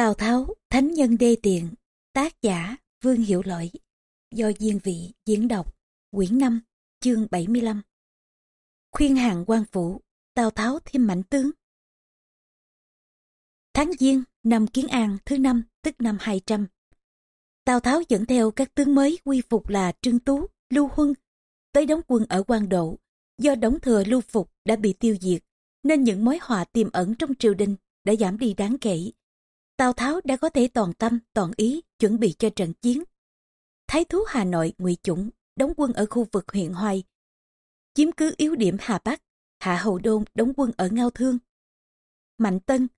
Tào Tháo, Thánh Nhân Đê Tiện, tác giả Vương Hiểu Lỗi, do Diên Vị diễn đọc, quyển 5, chương 75. Khuyên hàng quan phủ, Tào Tháo thêm mảnh tướng. Tháng Giêng, năm Kiến An thứ năm, tức năm 200. Tào Tháo dẫn theo các tướng mới quy phục là Trương Tú, Lưu Huân, tới đóng quân ở quan Độ. Do đóng thừa lưu phục đã bị tiêu diệt, nên những mối họa tiềm ẩn trong triều đình đã giảm đi đáng kể Tào Tháo đã có thể toàn tâm, toàn ý chuẩn bị cho trận chiến. Thái thú Hà Nội ngụy Chủng đóng quân ở khu vực huyện Hoài, chiếm cứ yếu điểm Hà Bắc, Hạ Hầu Đôn đóng quân ở Ngao Thương. Mạnh Tân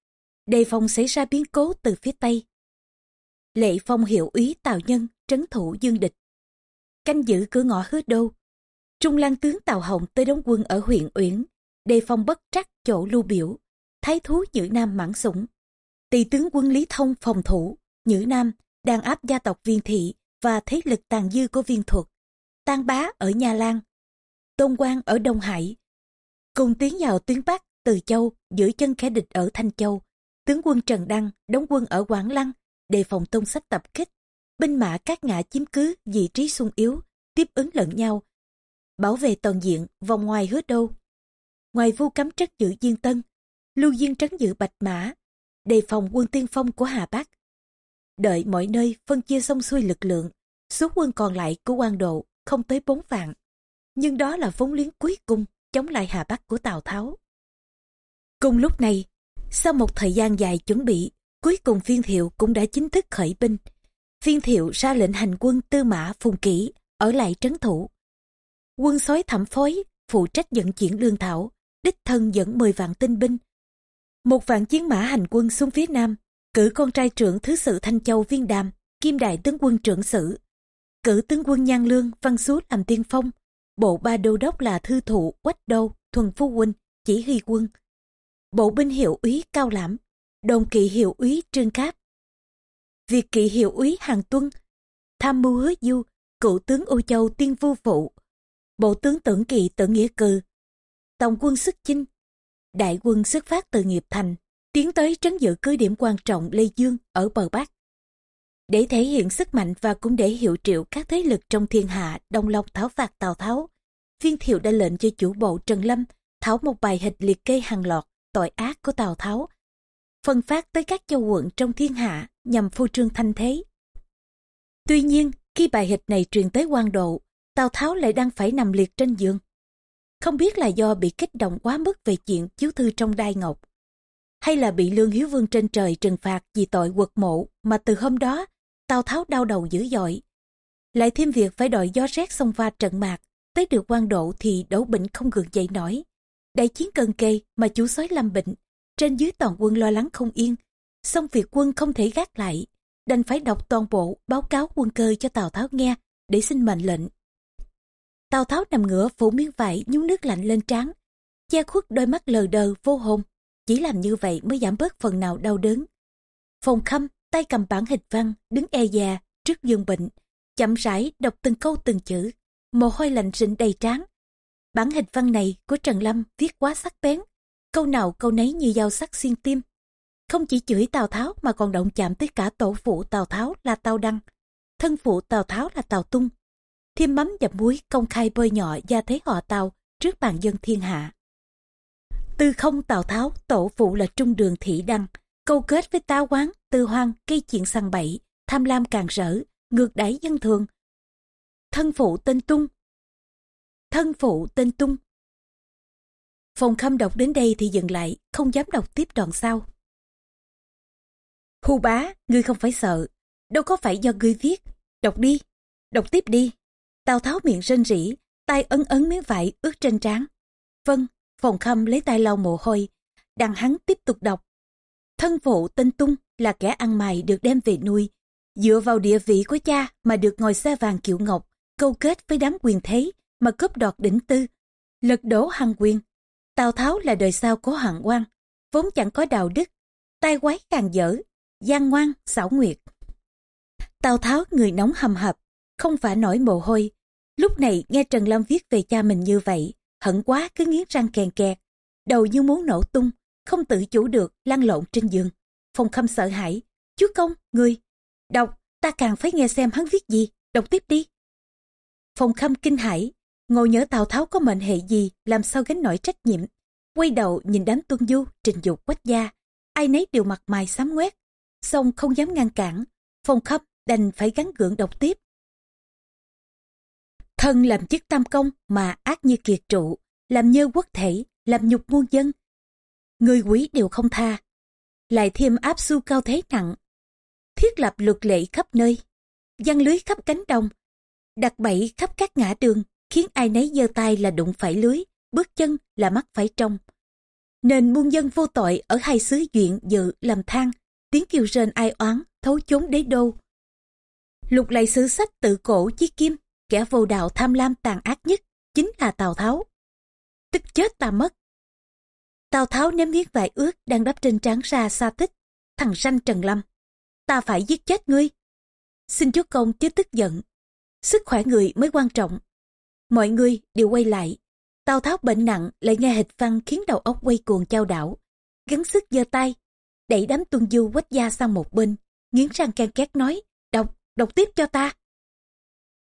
đề phòng xảy ra biến cố từ phía Tây. Lệ Phong hiệu úy Tào Nhân trấn thủ dương địch. Canh giữ cửa ngõ hứa đô. Trung Lang tướng Tào Hồng tới đóng quân ở huyện Uyển, đề phòng bất trắc chỗ lưu biểu. Thái thú giữ Nam mãn sủng tỳ tướng quân Lý Thông phòng thủ, Nhữ Nam đang áp gia tộc viên thị và thế lực tàn dư của viên thuật. Tan bá ở Nha Lan, Tôn Quang ở Đông Hải. Cùng tiến vào tuyến Bắc, Từ Châu, giữ chân kẻ địch ở Thanh Châu. Tướng quân Trần Đăng đóng quân ở Quảng Lăng, đề phòng tôn sách tập kích. Binh mã các ngã chiếm cứ vị trí sung yếu, tiếp ứng lẫn nhau. Bảo vệ toàn diện, vòng ngoài hứa đô. Ngoài vu cấm trất giữ Diên Tân, Lưu Diên trấn giữ Bạch Mã, đề phòng quân tiên phong của Hà Bắc. Đợi mọi nơi phân chia xong xuôi lực lượng, số quân còn lại của quan độ không tới bốn vạn. Nhưng đó là vốn liếng cuối cùng chống lại Hà Bắc của Tào Tháo. Cùng lúc này, sau một thời gian dài chuẩn bị, cuối cùng phiên thiệu cũng đã chính thức khởi binh. Phiên thiệu ra lệnh hành quân tư mã phùng kỷ ở lại trấn thủ. Quân sói thẩm phối phụ trách dẫn chuyển lương thảo, đích thân dẫn 10 vạn tinh binh một vạn chiến mã hành quân xuống phía nam, cử con trai trưởng thứ sự Thanh Châu Viên Đàm, kim đại tướng quân trưởng sử. Cử tướng quân Nhan Lương, Văn Xú làm tiên phong. Bộ ba đô đốc là Thư Thụ, Quách Đô, Thuần Phu Huynh, chỉ huy quân. Bộ binh hiệu úy Cao Lãm, đồn kỵ hiệu úy Trương Cáp. Việc kỵ hiệu úy Hàng Tuân, tham mưu hứa du, cựu tướng Âu Châu Tiên Vu Phụ, bộ tướng tưởng kỵ tự nghĩa cừ, tổng quân sức chinh, đại quân xuất phát từ nghiệp thành, tiến tới trấn giữ cứ điểm quan trọng Lê Dương ở bờ Bắc. Để thể hiện sức mạnh và cũng để hiệu triệu các thế lực trong thiên hạ đồng lòng tháo phạt Tào Tháo, viên thiệu đã lệnh cho chủ bộ Trần Lâm tháo một bài hịch liệt kê hàng loạt tội ác của Tào Tháo, phân phát tới các châu quận trong thiên hạ nhằm phô trương thanh thế. Tuy nhiên, khi bài hịch này truyền tới quan độ, Tào Tháo lại đang phải nằm liệt trên giường. Không biết là do bị kích động quá mức về chuyện chiếu thư trong đai ngọc, hay là bị Lương Hiếu Vương trên trời trừng phạt vì tội quật mộ mà từ hôm đó Tào Tháo đau đầu dữ dội. Lại thêm việc phải đòi gió rét xông pha trận mạc, tới được quan độ thì đấu bệnh không gượng dậy nổi. Đại chiến cần kề mà chủ soái lâm bệnh, trên dưới toàn quân lo lắng không yên, xong việc quân không thể gác lại, đành phải đọc toàn bộ báo cáo quân cơ cho Tào Tháo nghe để xin mệnh lệnh. Tào Tháo nằm ngửa phủ miếng vải nhúng nước lạnh lên trán, che khuất đôi mắt lờ đờ vô hồn. Chỉ làm như vậy mới giảm bớt phần nào đau đớn. Phòng khâm, tay cầm bản hịch văn, đứng e già trước giường bệnh, chậm rãi đọc từng câu từng chữ, mồ hôi lạnh rịn đầy trán. Bản hịch văn này của Trần Lâm viết quá sắc bén, câu nào câu nấy như dao sắc xuyên tim. Không chỉ chửi Tào Tháo mà còn động chạm tới cả tổ phụ Tào Tháo là Tào Đăng, thân phụ Tào Tháo là Tào Tung, thêm mắm và muối công khai bơi nhọ gia thế họ tàu trước bàn dân thiên hạ. Tư không Tào Tháo, tổ phụ là trung đường thị đăng, câu kết với tá quán, tư hoang, gây chuyện săn bậy, tham lam càng rỡ, ngược đáy dân thường. Thân phụ tên Tung Thân phụ tên Tung Phòng khâm đọc đến đây thì dừng lại, không dám đọc tiếp đoạn sau. Hù bá, ngươi không phải sợ, đâu có phải do ngươi viết, đọc đi, đọc tiếp đi. Tào Tháo miệng rên rỉ, tay ấn ấn miếng vải ướt trên trán. Vâng, phòng khâm lấy tay lau mồ hôi, đằng hắn tiếp tục đọc. Thân phụ tên Tung là kẻ ăn mày được đem về nuôi, dựa vào địa vị của cha mà được ngồi xe vàng kiệu ngọc, câu kết với đám quyền thế mà cướp đoạt đỉnh tư, lật đổ hằng quyền. Tào Tháo là đời sau của hạng quan, vốn chẳng có đạo đức, tai quái càng dở, gian ngoan, xảo nguyệt. Tào Tháo người nóng hầm hập, không phải nổi mồ hôi. Lúc này nghe Trần Lâm viết về cha mình như vậy, hận quá cứ nghiến răng kèn kẹt, đầu như muốn nổ tung, không tự chủ được lăn lộn trên giường. Phong khâm sợ hãi, chú công, người. Đọc, ta càng phải nghe xem hắn viết gì, đọc tiếp đi. Phòng khâm kinh hãi, ngồi nhớ Tào Tháo có mệnh hệ gì, làm sao gánh nổi trách nhiệm. Quay đầu nhìn đám tuân du, trình dục quách gia, ai nấy đều mặt mày xám ngoét, xong không dám ngăn cản. Phòng khâm đành phải gắn gượng đọc tiếp. Thân làm chức tam công mà ác như kiệt trụ, làm nhơ quốc thể, làm nhục muôn dân. Người quý đều không tha, lại thêm áp su cao thế nặng. Thiết lập luật lệ khắp nơi, giăng lưới khắp cánh đồng, đặt bẫy khắp các ngã đường, khiến ai nấy giơ tay là đụng phải lưới, bước chân là mắt phải trong. Nên muôn dân vô tội ở hai xứ duyện dự làm than, tiếng kêu rên ai oán, thấu chốn đế đô. Lục lại sử sách tự cổ chiếc kim, kẻ vô đạo tham lam tàn ác nhất, chính là Tào Tháo. Tức chết ta mất. Tào Tháo ném miếng vải ướt đang đắp trên trán ra xa tích. Thằng sanh Trần Lâm. Ta phải giết chết ngươi. Xin chúa công chứ tức giận. Sức khỏe người mới quan trọng. Mọi người đều quay lại. Tào Tháo bệnh nặng lại nghe hịch văn khiến đầu óc quay cuồng trao đảo. Gắn sức giơ tay, đẩy đám tuân du quách gia sang một bên, nghiến răng can két nói, đọc, đọc tiếp cho ta.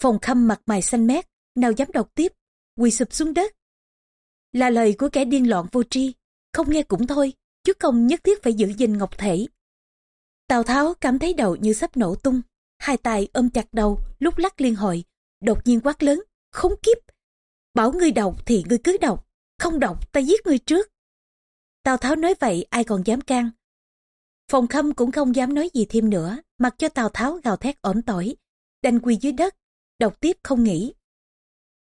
Phòng khâm mặt mày xanh mét, nào dám đọc tiếp, quỳ sụp xuống đất. Là lời của kẻ điên loạn vô tri, không nghe cũng thôi, chứ công nhất thiết phải giữ gìn ngọc thể. Tào Tháo cảm thấy đầu như sắp nổ tung, hai tay ôm chặt đầu, lúc lắc liên hồi, đột nhiên quát lớn, khốn kiếp. Bảo ngươi đọc thì ngươi cứ đọc, không đọc ta giết ngươi trước. Tào Tháo nói vậy ai còn dám can. Phòng khâm cũng không dám nói gì thêm nữa, mặc cho Tào Tháo gào thét ổn tỏi, đành quỳ dưới đất, đọc tiếp không nghỉ.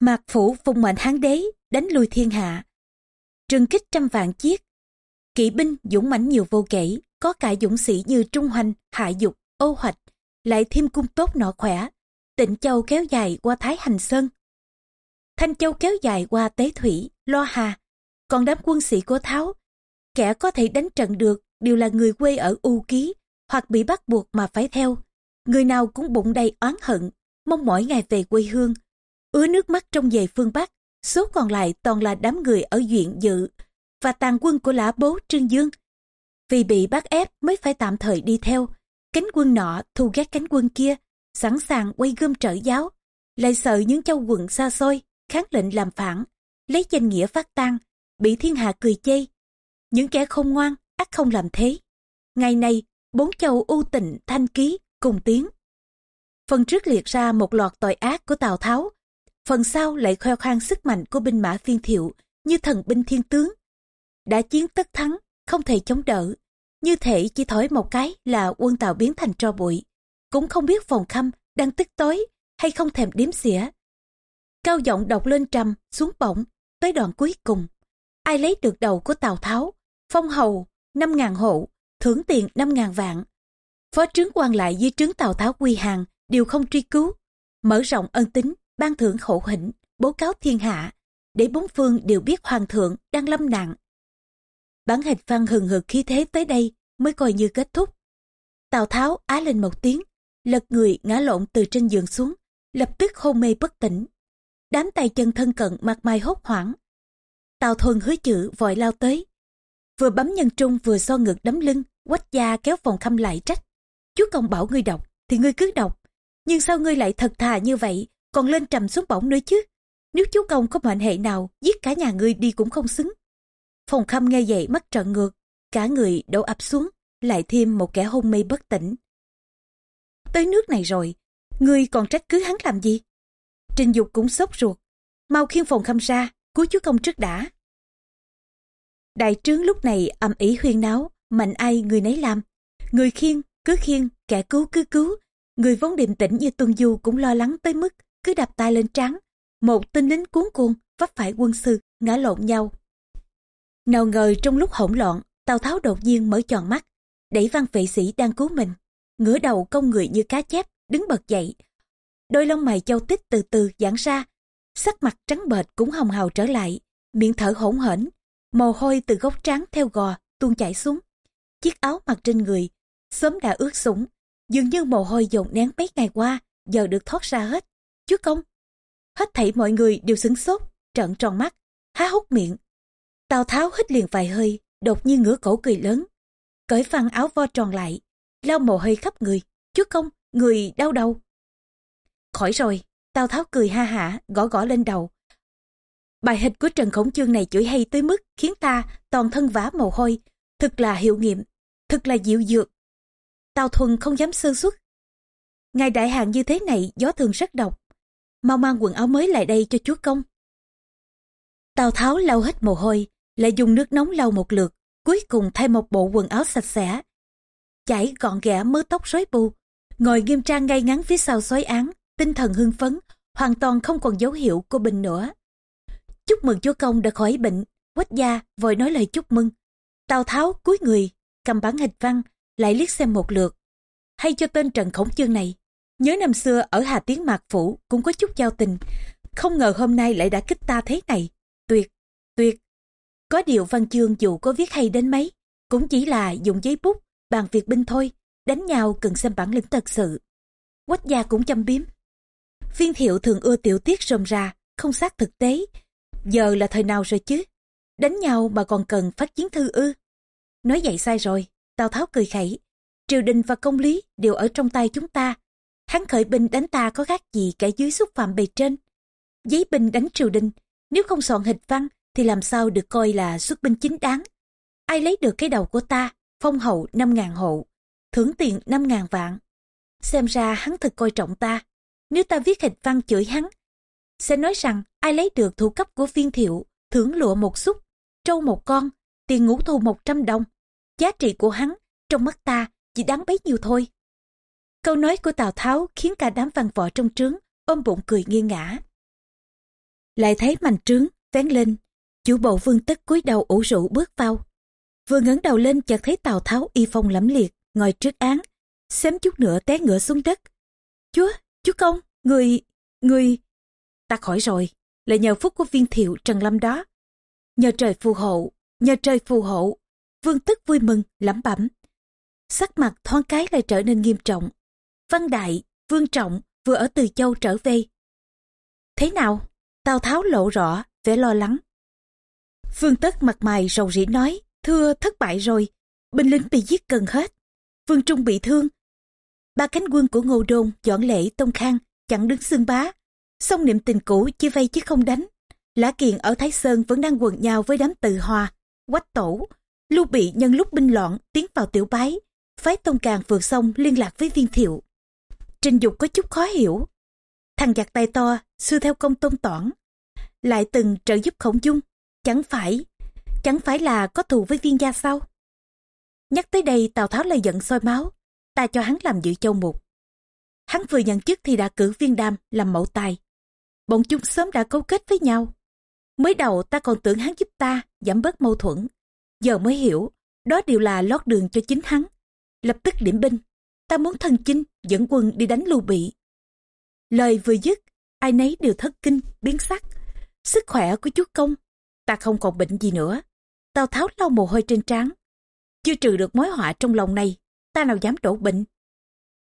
Mạc Phủ phùng mệnh hán đế, đánh lui thiên hạ. Trừng kích trăm vạn chiếc. Kỵ binh dũng mãnh nhiều vô kể, có cả dũng sĩ như Trung Hoành, Hạ Dục, Ô Hoạch, lại thêm cung tốt nọ khỏe. Tịnh Châu kéo dài qua Thái Hành Sơn. Thanh Châu kéo dài qua Tế Thủy, Lo Hà. Còn đám quân sĩ của Tháo, kẻ có thể đánh trận được đều là người quê ở U Ký, hoặc bị bắt buộc mà phải theo. Người nào cũng bụng đầy oán hận, mong mỏi ngày về quê hương. Ứa nước mắt trong về phương Bắc, số còn lại toàn là đám người ở duyện dự và tàn quân của lã bố Trương Dương. Vì bị bắt ép mới phải tạm thời đi theo, cánh quân nọ thù ghét cánh quân kia, sẵn sàng quay gươm trở giáo, lại sợ những châu quận xa xôi, kháng lệnh làm phản, lấy danh nghĩa phát tan, bị thiên hạ cười chê. Những kẻ không ngoan, ắt không làm thế. Ngày nay, bốn châu u tịnh thanh ký cùng tiếng Phần trước liệt ra một loạt tội ác của Tào Tháo, phần sau lại khoe khoang sức mạnh của binh mã phiên thiệu như thần binh thiên tướng. Đã chiến tất thắng, không thể chống đỡ, như thể chỉ thổi một cái là quân Tào biến thành tro bụi. Cũng không biết phòng khâm đang tức tối hay không thèm điếm xỉa. Cao giọng đọc lên trầm, xuống bổng, tới đoạn cuối cùng. Ai lấy được đầu của Tào Tháo, phong hầu, năm ngàn hộ, thưởng tiền năm ngàn vạn. Phó trướng quan lại dưới trướng Tào Tháo quy hàng đều không truy cứu, mở rộng ân tính, ban thưởng khổ hĩnh, bố cáo thiên hạ, để bốn phương đều biết hoàng thượng đang lâm nạn. Bản hịch văn hừng hực khí thế tới đây mới coi như kết thúc. Tào Tháo á lên một tiếng, lật người ngã lộn từ trên giường xuống, lập tức hôn mê bất tỉnh. Đám tay chân thân cận mặt mày hốt hoảng. Tào Thuần hứa chữ vội lao tới. Vừa bấm nhân trung vừa so ngực đấm lưng, quách gia kéo phòng khâm lại trách. Chú công bảo ngươi đọc, thì ngươi cứ đọc, nhưng sao ngươi lại thật thà như vậy, còn lên trầm xuống bổng nữa chứ? Nếu chú công có mệnh hệ nào, giết cả nhà ngươi đi cũng không xứng. Phòng khâm nghe vậy mắt trợn ngược, cả người đổ ập xuống, lại thêm một kẻ hôn mê bất tỉnh. Tới nước này rồi, ngươi còn trách cứ hắn làm gì? Trình Dục cũng sốt ruột, mau khiêng phòng khâm ra, cứu chú công trước đã. Đại trướng lúc này âm ỉ huyên náo, mạnh ai người nấy làm. Người khiêng, cứ khiêng, kẻ cứu cứ cứu, Người vốn điềm tĩnh như Tuân Du cũng lo lắng tới mức cứ đạp tay lên trán. Một tên lính cuốn cuồng vấp phải quân sư, ngã lộn nhau. Nào ngờ trong lúc hỗn loạn, Tào Tháo đột nhiên mở tròn mắt, đẩy văn vệ sĩ đang cứu mình. Ngửa đầu công người như cá chép, đứng bật dậy. Đôi lông mày châu tích từ từ giãn ra, sắc mặt trắng bệch cũng hồng hào trở lại, miệng thở hỗn hển, mồ hôi từ gốc trán theo gò tuôn chảy xuống. Chiếc áo mặc trên người sớm đã ướt sũng, Dường như mồ hôi dồn nén mấy ngày qua, giờ được thoát ra hết. Chúa công! Hết thảy mọi người đều sửng sốt, trợn tròn mắt, há hốc miệng. Tào Tháo hít liền vài hơi, đột nhiên ngửa cổ cười lớn. Cởi phăng áo vo tròn lại, lau mồ hôi khắp người. Chúa công, người đau đầu. Khỏi rồi, Tào Tháo cười ha hả, gõ gõ lên đầu. Bài hịch của Trần Khổng Chương này chửi hay tới mức khiến ta toàn thân vã mồ hôi. Thực là hiệu nghiệm, thực là dịu dược. Tào Thuần không dám sơ xuất. Ngài đại hạn như thế này gió thường rất độc. Mau mang quần áo mới lại đây cho chúa công. Tào Tháo lau hết mồ hôi, lại dùng nước nóng lau một lượt, cuối cùng thay một bộ quần áo sạch sẽ. chảy gọn ghẽ mớ tóc rối bù, ngồi nghiêm trang ngay ngắn phía sau xoáy án, tinh thần hưng phấn, hoàn toàn không còn dấu hiệu của bệnh nữa. Chúc mừng chúa công đã khỏi bệnh, quách gia vội nói lời chúc mừng. Tào Tháo cúi người, cầm bản hịch văn, lại liếc xem một lượt. Hay cho tên Trần Khổng Chương này, nhớ năm xưa ở Hà Tiến Mạc Phủ cũng có chút giao tình, không ngờ hôm nay lại đã kích ta thế này. Tuyệt, tuyệt. Có điều văn chương dù có viết hay đến mấy, cũng chỉ là dùng giấy bút, bàn việc binh thôi, đánh nhau cần xem bản lĩnh thật sự. Quách gia cũng châm biếm. Viên thiệu thường ưa tiểu tiết rôm ra, không sát thực tế. Giờ là thời nào rồi chứ? Đánh nhau mà còn cần phát chiến thư ư. Nói vậy sai rồi, Tào Tháo cười khẩy. Triều đình và công lý đều ở trong tay chúng ta. Hắn khởi binh đánh ta có khác gì kẻ dưới xúc phạm bề trên. Giấy binh đánh triều đình, nếu không soạn hịch văn thì làm sao được coi là xuất binh chính đáng. Ai lấy được cái đầu của ta, phong hậu 5.000 hộ, thưởng tiền 5.000 vạn. Xem ra hắn thật coi trọng ta. Nếu ta viết hịch văn chửi hắn, sẽ nói rằng ai lấy được thủ cấp của viên thiệu, thưởng lụa một xúc, trâu một con, tiền ngũ thù 100 đồng. Giá trị của hắn, trong mắt ta, chỉ đáng bấy nhiêu thôi. Câu nói của Tào Tháo khiến cả đám văn võ trong trướng ôm bụng cười nghiêng ngã. Lại thấy mành trướng, vén lên, chủ bộ vương tất cúi đầu ủ rũ bước vào. Vừa ngẩng đầu lên chợt thấy Tào Tháo y phong lẫm liệt, ngồi trước án, xém chút nữa té ngựa xuống đất. Chúa, chú công, người, người... Ta khỏi rồi, là nhờ phúc của viên thiệu Trần Lâm đó. Nhờ trời phù hộ, nhờ trời phù hộ, vương tức vui mừng, lẩm bẩm. Sắc mặt thoáng cái lại trở nên nghiêm trọng. Văn Đại, Vương Trọng vừa ở Từ Châu trở về. Thế nào? Tào Tháo lộ rõ, vẻ lo lắng. Vương Tất mặt mày rầu rĩ nói, thưa thất bại rồi, binh lính bị giết gần hết. Vương Trung bị thương. Ba cánh quân của Ngô Đôn, dọn lễ, Tông Khang, chẳng đứng xương bá. Song niệm tình cũ chia vay chứ không đánh. Lã Kiền ở Thái Sơn vẫn đang quần nhau với đám từ hòa, quách tổ. Lưu Bị nhân lúc binh loạn tiến vào tiểu bái, phái Tông Càng vượt sông liên lạc với viên thiệu. Trình Dục có chút khó hiểu. Thằng giặc tay to, xưa theo công tôn toản, lại từng trợ giúp khổng dung, chẳng phải, chẳng phải là có thù với viên gia sao? Nhắc tới đây Tào Tháo lại giận soi máu, ta cho hắn làm dự châu mục. Hắn vừa nhận chức thì đã cử viên đam làm mẫu tài. Bọn chúng sớm đã cấu kết với nhau. Mới đầu ta còn tưởng hắn giúp ta giảm bớt mâu thuẫn. Giờ mới hiểu, đó đều là lót đường cho chính hắn. Lập tức điểm binh, ta muốn thân chinh dẫn quân đi đánh lưu bị. Lời vừa dứt, ai nấy đều thất kinh, biến sắc. Sức khỏe của chúa công, ta không còn bệnh gì nữa. tao Tháo lau mồ hôi trên trán. Chưa trừ được mối họa trong lòng này, ta nào dám đổ bệnh.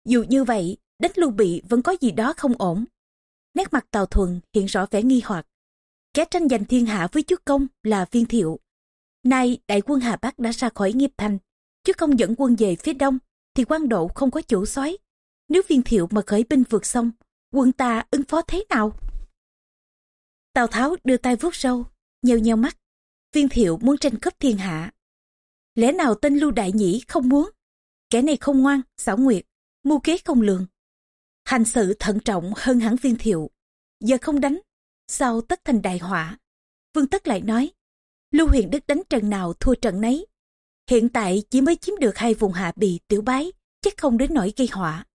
Dù như vậy, đánh lưu bị vẫn có gì đó không ổn. Nét mặt Tào Thuần hiện rõ vẻ nghi hoặc. Kẻ tranh giành thiên hạ với chúa công là viên thiệu. Nay đại quân Hà Bắc đã ra khỏi nghiệp thành. chứ công dẫn quân về phía đông, thì quan độ không có chủ soái. Nếu viên thiệu mà khởi binh vượt sông, quân ta ứng phó thế nào? Tào Tháo đưa tay vuốt râu, nheo nheo mắt. Viên thiệu muốn tranh cướp thiên hạ. Lẽ nào tên Lưu Đại Nhĩ không muốn? Kẻ này không ngoan, xảo nguyệt, mưu kế không lường. Hành sự thận trọng hơn hẳn viên thiệu. Giờ không đánh, sao tất thành đại họa? Vương Tất lại nói, Lưu Huyền Đức đánh trận nào thua trận nấy. Hiện tại chỉ mới chiếm được hai vùng hạ bì tiểu bái, chắc không đến nỗi gây họa.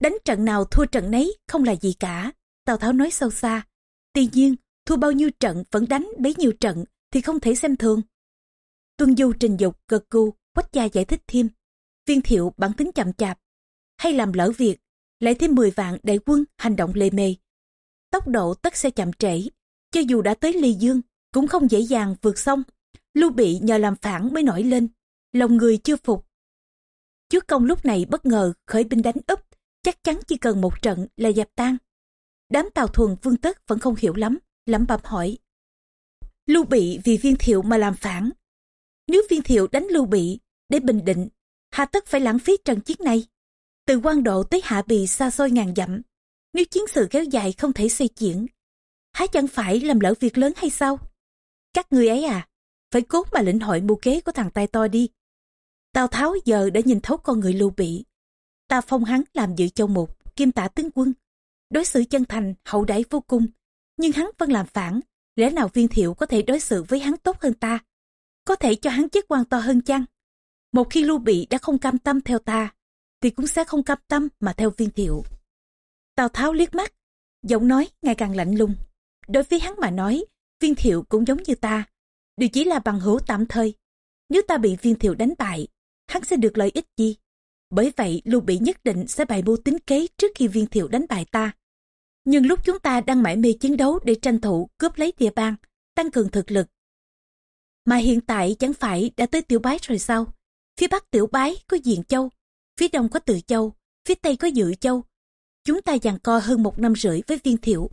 Đánh trận nào thua trận nấy không là gì cả, Tào Tháo nói sâu xa. Tuy nhiên, thua bao nhiêu trận vẫn đánh bấy nhiêu trận thì không thể xem thường. Tuân Du trình dục gật gù, quách gia giải thích thêm. Viên thiệu bản tính chậm chạp, hay làm lỡ việc, lại thêm 10 vạn đại quân hành động lề mề. Tốc độ tất sẽ chậm trễ, cho dù đã tới Ly Dương, cũng không dễ dàng vượt sông. Lưu Bị nhờ làm phản mới nổi lên, lòng người chưa phục. trước công lúc này bất ngờ khởi binh đánh úp, chắc chắn chỉ cần một trận là dập tan. Đám tàu thuần vương tất vẫn không hiểu lắm, lẩm bẩm hỏi. Lưu Bị vì viên thiệu mà làm phản. Nếu viên thiệu đánh Lưu Bị để bình định, hà tất phải lãng phí trận chiến này. Từ quan độ tới hạ bì xa xôi ngàn dặm, nếu chiến sự kéo dài không thể xây chuyển, há chẳng phải làm lỡ việc lớn hay sao? Các người ấy à, phải cố mà lĩnh hội mưu kế của thằng tay to đi. Tào Tháo giờ đã nhìn thấu con người lưu bị. Ta phong hắn làm dự châu mục, kim tả tướng quân. Đối xử chân thành, hậu đãi vô cùng. Nhưng hắn vẫn làm phản, lẽ nào viên thiệu có thể đối xử với hắn tốt hơn ta? Có thể cho hắn chức quan to hơn chăng? Một khi lưu bị đã không cam tâm theo ta, thì cũng sẽ không cam tâm mà theo viên thiệu. Tào Tháo liếc mắt, giọng nói ngày càng lạnh lùng. Đối với hắn mà nói, viên thiệu cũng giống như ta, đều chỉ là bằng hữu tạm thời. Nếu ta bị viên thiệu đánh bại, hắn sẽ được lợi ích gì? Bởi vậy Lưu Bị nhất định sẽ bày mưu tính kế trước khi viên thiệu đánh bại ta. Nhưng lúc chúng ta đang mải mê chiến đấu để tranh thủ cướp lấy địa bàn, tăng cường thực lực. Mà hiện tại chẳng phải đã tới tiểu bái rồi sao? Phía bắc tiểu bái có Diện Châu, phía đông có Từ Châu, phía tây có Dự Châu. Chúng ta giằng co hơn một năm rưỡi với viên thiệu.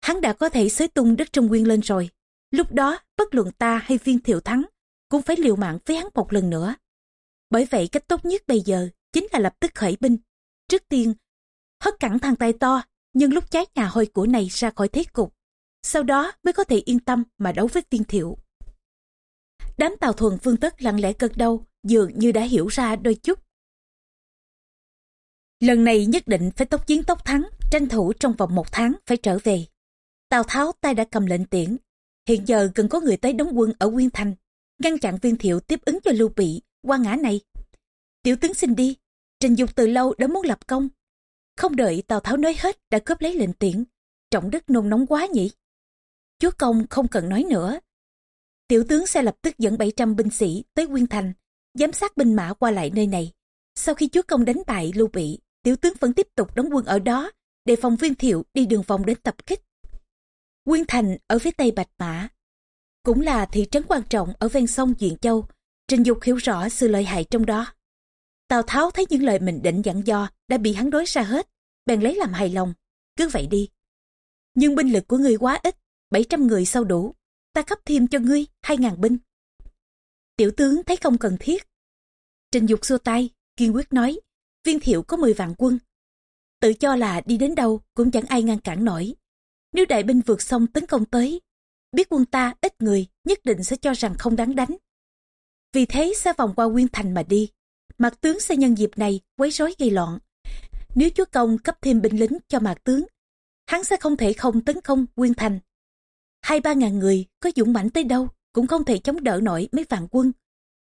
Hắn đã có thể xới tung đất Trung Nguyên lên rồi. Lúc đó, bất luận ta hay viên thiệu thắng, cũng phải liều mạng với hắn một lần nữa. Bởi vậy cách tốt nhất bây giờ chính là lập tức khởi binh. Trước tiên, hất cẳng thằng tay to, nhưng lúc cháy nhà hôi của này ra khỏi thế cục. Sau đó mới có thể yên tâm mà đấu với viên thiệu. Đám tàu thuần phương tất lặng lẽ cực đầu, dường như đã hiểu ra đôi chút. Lần này nhất định phải tốc chiến tốc thắng, tranh thủ trong vòng một tháng phải trở về. Tào Tháo tay đã cầm lệnh tiễn. Hiện giờ cần có người tới đóng quân ở Nguyên Thành, ngăn chặn viên thiệu tiếp ứng cho Lưu Bị, qua ngã này. Tiểu tướng xin đi, Trình Dục từ lâu đã muốn lập công. Không đợi Tào Tháo nói hết đã cướp lấy lệnh tiễn. Trọng đức nôn nóng quá nhỉ. Chúa công không cần nói nữa. Tiểu tướng sẽ lập tức dẫn 700 binh sĩ tới Nguyên Thành, giám sát binh mã qua lại nơi này. Sau khi chúa công đánh bại Lưu Bị, tiểu tướng vẫn tiếp tục đóng quân ở đó, để phòng viên thiệu đi đường vòng đến tập kích. Nguyên Thành ở phía tây Bạch Mã, cũng là thị trấn quan trọng ở ven sông Duyện Châu, Trình Dục hiểu rõ sự lợi hại trong đó. Tào Tháo thấy những lời mình định dặn dò đã bị hắn đối ra hết, bèn lấy làm hài lòng, cứ vậy đi. Nhưng binh lực của ngươi quá ít, 700 người sao đủ, ta cấp thêm cho ngươi 2.000 binh. Tiểu tướng thấy không cần thiết. Trình Dục xua tay, kiên quyết nói, viên thiệu có 10 vạn quân. Tự cho là đi đến đâu cũng chẳng ai ngăn cản nổi. Nếu đại binh vượt sông tấn công tới, biết quân ta ít người nhất định sẽ cho rằng không đáng đánh. Vì thế sẽ vòng qua Nguyên Thành mà đi. Mạc tướng sẽ nhân dịp này quấy rối gây loạn. Nếu chúa công cấp thêm binh lính cho mạc tướng, hắn sẽ không thể không tấn công Nguyên Thành. Hai ba ngàn người có dũng mãnh tới đâu cũng không thể chống đỡ nổi mấy vạn quân.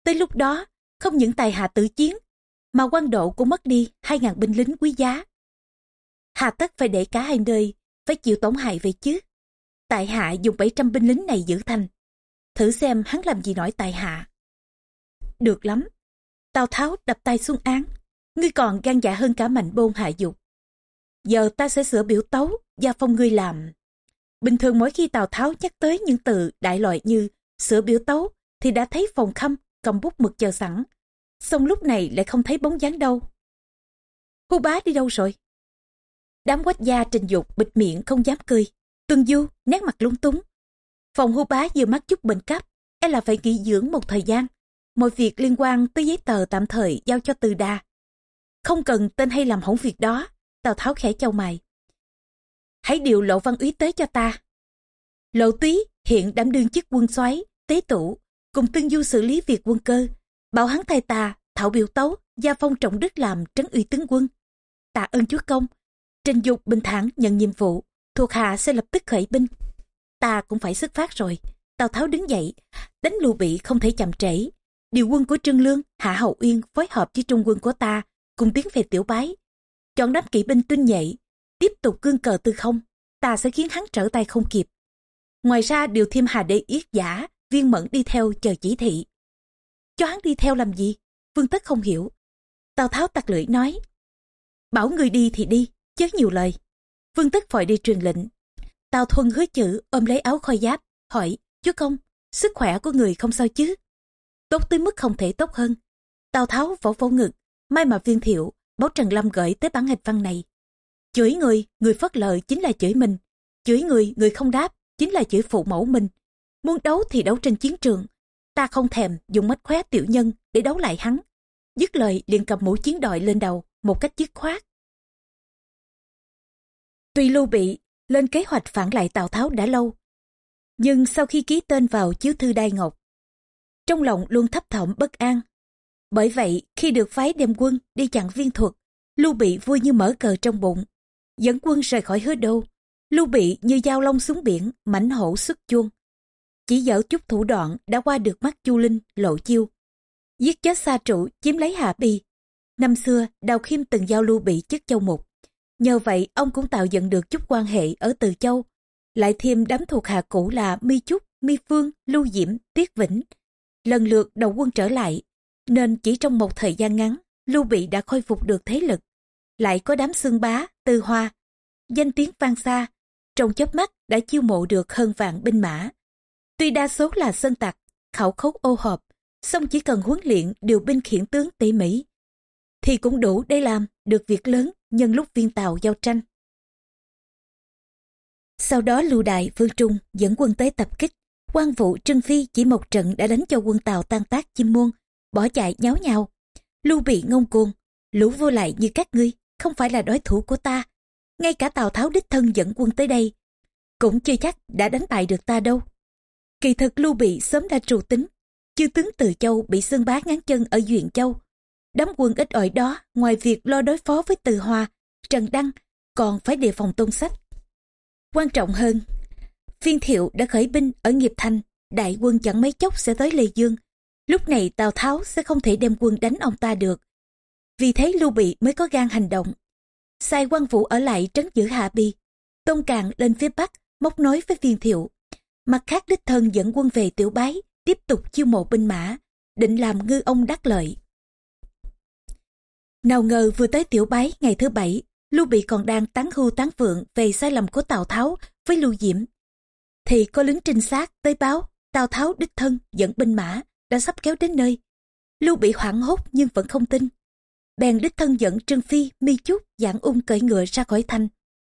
Tới lúc đó, không những tài hạ tử chiến, mà quan độ cũng mất đi hai ngàn binh lính quý giá. Hà tất phải để cả hai nơi phải chịu tổn hại về chứ. Tại hạ dùng 700 binh lính này giữ thành. Thử xem hắn làm gì nổi tại hạ. Được lắm. Tào Tháo đập tay xuống án. Ngươi còn gan dạ hơn cả mạnh bôn hạ dục. Giờ ta sẽ sửa biểu tấu, gia phong ngươi làm. Bình thường mỗi khi Tào Tháo nhắc tới những từ đại loại như sửa biểu tấu, thì đã thấy phòng khâm, cầm bút mực chờ sẵn. Xong lúc này lại không thấy bóng dáng đâu. hú bá đi đâu rồi? Đám quách gia trình dục bịt miệng không dám cười. Tuân Du nét mặt lung túng. Phòng hô bá vừa mắc chút bệnh cấp, e là phải nghỉ dưỡng một thời gian. Mọi việc liên quan tới giấy tờ tạm thời giao cho Từ Đa. Không cần tên hay làm hỏng việc đó, Tào Tháo khẽ châu mày. Hãy điều lộ văn úy tới cho ta. Lộ túy hiện đảm đương chức quân soái tế tủ, cùng Tương Du xử lý việc quân cơ. Bảo hắn thay ta, thảo biểu tấu, gia phong trọng đức làm trấn uy tướng quân. Tạ ơn chúa công. Trình dục bình thản nhận nhiệm vụ, thuộc hạ sẽ lập tức khởi binh. Ta cũng phải xuất phát rồi. Tào Tháo đứng dậy, đánh lưu bị không thể chậm trễ. Điều quân của Trương Lương, Hạ Hậu Uyên phối hợp với trung quân của ta, cùng tiến về tiểu bái. Chọn đám kỵ binh tinh nhạy, tiếp tục cương cờ tư không, ta sẽ khiến hắn trở tay không kịp. Ngoài ra điều thêm Hà Đế Yết giả, viên mẫn đi theo chờ chỉ thị. Cho hắn đi theo làm gì? Vương Tất không hiểu. Tào Tháo tặc lưỡi nói. Bảo người đi thì đi, chớ nhiều lời. Vương Tất vội đi truyền lệnh. Tào Thuần hứa chữ ôm lấy áo khôi giáp, hỏi, chúa công, sức khỏe của người không sao chứ? Tốt tới mức không thể tốt hơn. Tào Tháo vỗ vỗ ngực, may mà viên thiệu, báo Trần Lâm gửi tới bản hịch văn này. Chửi người, người phất lợi chính là chửi mình. Chửi người, người không đáp, chính là chửi phụ mẫu mình. Muốn đấu thì đấu trên chiến trường. Ta không thèm dùng mách khóe tiểu nhân để đấu lại hắn. dứt lời liền cầm mũ chiến đội lên đầu một cách dứt khoát tuy lưu bị lên kế hoạch phản lại tào tháo đã lâu, nhưng sau khi ký tên vào chiếu thư đai ngọc, trong lòng luôn thấp thỏm bất an. Bởi vậy, khi được phái đem quân đi chặn viên thuật, lưu bị vui như mở cờ trong bụng, dẫn quân rời khỏi hứa đô lưu bị như dao long xuống biển mảnh hổ xuất chuông. Chỉ dở chút thủ đoạn đã qua được mắt chu linh, lộ chiêu. Giết chết xa trụ, chiếm lấy hạ bi năm xưa, đào khiêm từng giao lưu bị chức châu mục nhờ vậy, ông cũng tạo dựng được chút quan hệ ở từ châu. Lại thêm đám thuộc hạ cũ là mi trúc mi phương, lưu diễm, tiết vĩnh. Lần lượt đầu quân trở lại, nên chỉ trong một thời gian ngắn, lưu bị đã khôi phục được thế lực. Lại có đám xương bá, tư hoa. Danh tiếng vang xa, trong chớp mắt đã chiêu mộ được hơn vạn binh mã. Tuy đa số là sơn tặc, khảo khấu ô hợp song chỉ cần huấn luyện điều binh khiển tướng tỉ mỉ, thì cũng đủ để làm được việc lớn nhân lúc viên tàu giao tranh. Sau đó lưu đại vương trung dẫn quân tới tập kích. Quan vụ trương phi chỉ một trận đã đánh cho quân tàu tan tác chim muôn bỏ chạy nháo nhào. Lưu bị ngông cuồng, lũ vô lại như các ngươi, không phải là đối thủ của ta. Ngay cả tào tháo đích thân dẫn quân tới đây, cũng chưa chắc đã đánh bại được ta đâu. Kỳ thực lưu bị sớm đã trù tính, chư tướng từ châu bị xương bá ngán chân ở duyện châu đám quân ít ỏi đó, ngoài việc lo đối phó với từ hoa, trần đăng còn phải đề phòng tôn sách. Quan trọng hơn viên thiệu đã khởi binh ở nghiệp thành, đại quân chẳng mấy chốc sẽ tới lê dương. Lúc này tào tháo sẽ không thể đem quân đánh ông ta được. Vì thế lưu bị mới có gan hành động. Sai quan vũ ở lại trấn giữ hạ bi. Tôn càn lên phía bắc, móc nối với viên thiệu. Mặt khác đích thân dẫn quân về tiểu bái, tiếp tục chiêu mộ binh mã, định làm ngư ông đắc lợi nào ngờ vừa tới tiểu bái ngày thứ bảy, lưu bị còn đang tán hưu tán vượng về sai lầm của tào tháo với lưu diễm thì có lính trinh sát tới báo, tào tháo đích thân dẫn binh mã đã sắp kéo đến nơi. Lưu bị hoảng hốt nhưng vẫn không tin. Bèn đích thân dẫn trương phi, mi chúc giảng ung cởi ngựa ra khỏi thành.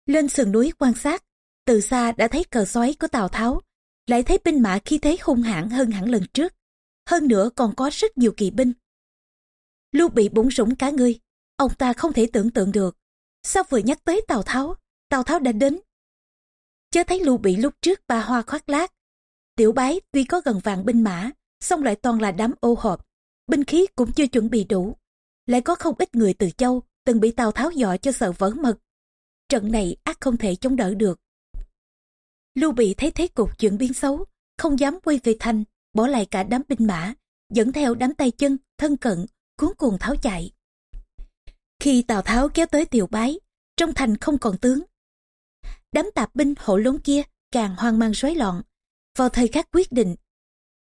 Lên sườn núi quan sát, từ xa đã thấy cờ xoáy của tào tháo. Lại thấy binh mã khi thế hung hãn hơn hẳn lần trước. Hơn nữa còn có rất nhiều kỳ binh lưu bị bủng rủng cả người ông ta không thể tưởng tượng được. Sao vừa nhắc tới tào tháo? Tào tháo đã đến. Chớ thấy lưu bị lúc trước ba hoa khoác lác. Tiểu bái tuy có gần vàng binh mã, song lại toàn là đám ô hộp. Binh khí cũng chưa chuẩn bị đủ. Lại có không ít người từ châu từng bị tào tháo dọa cho sợ vỡ mật. Trận này ác không thể chống đỡ được. Lưu bị thấy thế cục chuyển biến xấu, không dám quay về thành, bỏ lại cả đám binh mã, dẫn theo đám tay chân, thân cận cuốn cuồng tháo chạy. Khi tào tháo kéo tới tiểu bái, trong thành không còn tướng. Đám tạp binh hộ lốn kia càng hoang mang rối loạn. Vào thời khắc quyết định,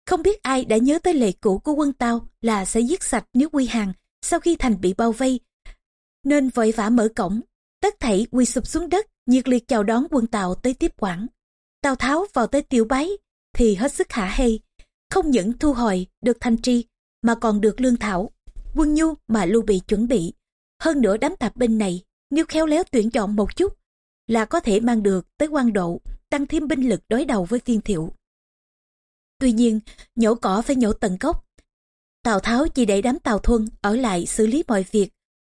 không biết ai đã nhớ tới lệ cũ của quân tào là sẽ giết sạch nếu quy hàng sau khi thành bị bao vây. Nên vội vã mở cổng, tất thảy quy sụp xuống đất, nhiệt liệt chào đón quân tàu tới tiếp quản. Tào tháo vào tới tiểu bái thì hết sức hả hê, không những thu hồi được thanh tri mà còn được lương thảo quân nhu mà lưu bị chuẩn bị. Hơn nữa đám tạp binh này, nếu khéo léo tuyển chọn một chút, là có thể mang được tới quan độ, tăng thêm binh lực đối đầu với viên thiệu. Tuy nhiên, nhổ cỏ phải nhổ tận gốc. Tào tháo chỉ để đám tào thuân ở lại xử lý mọi việc,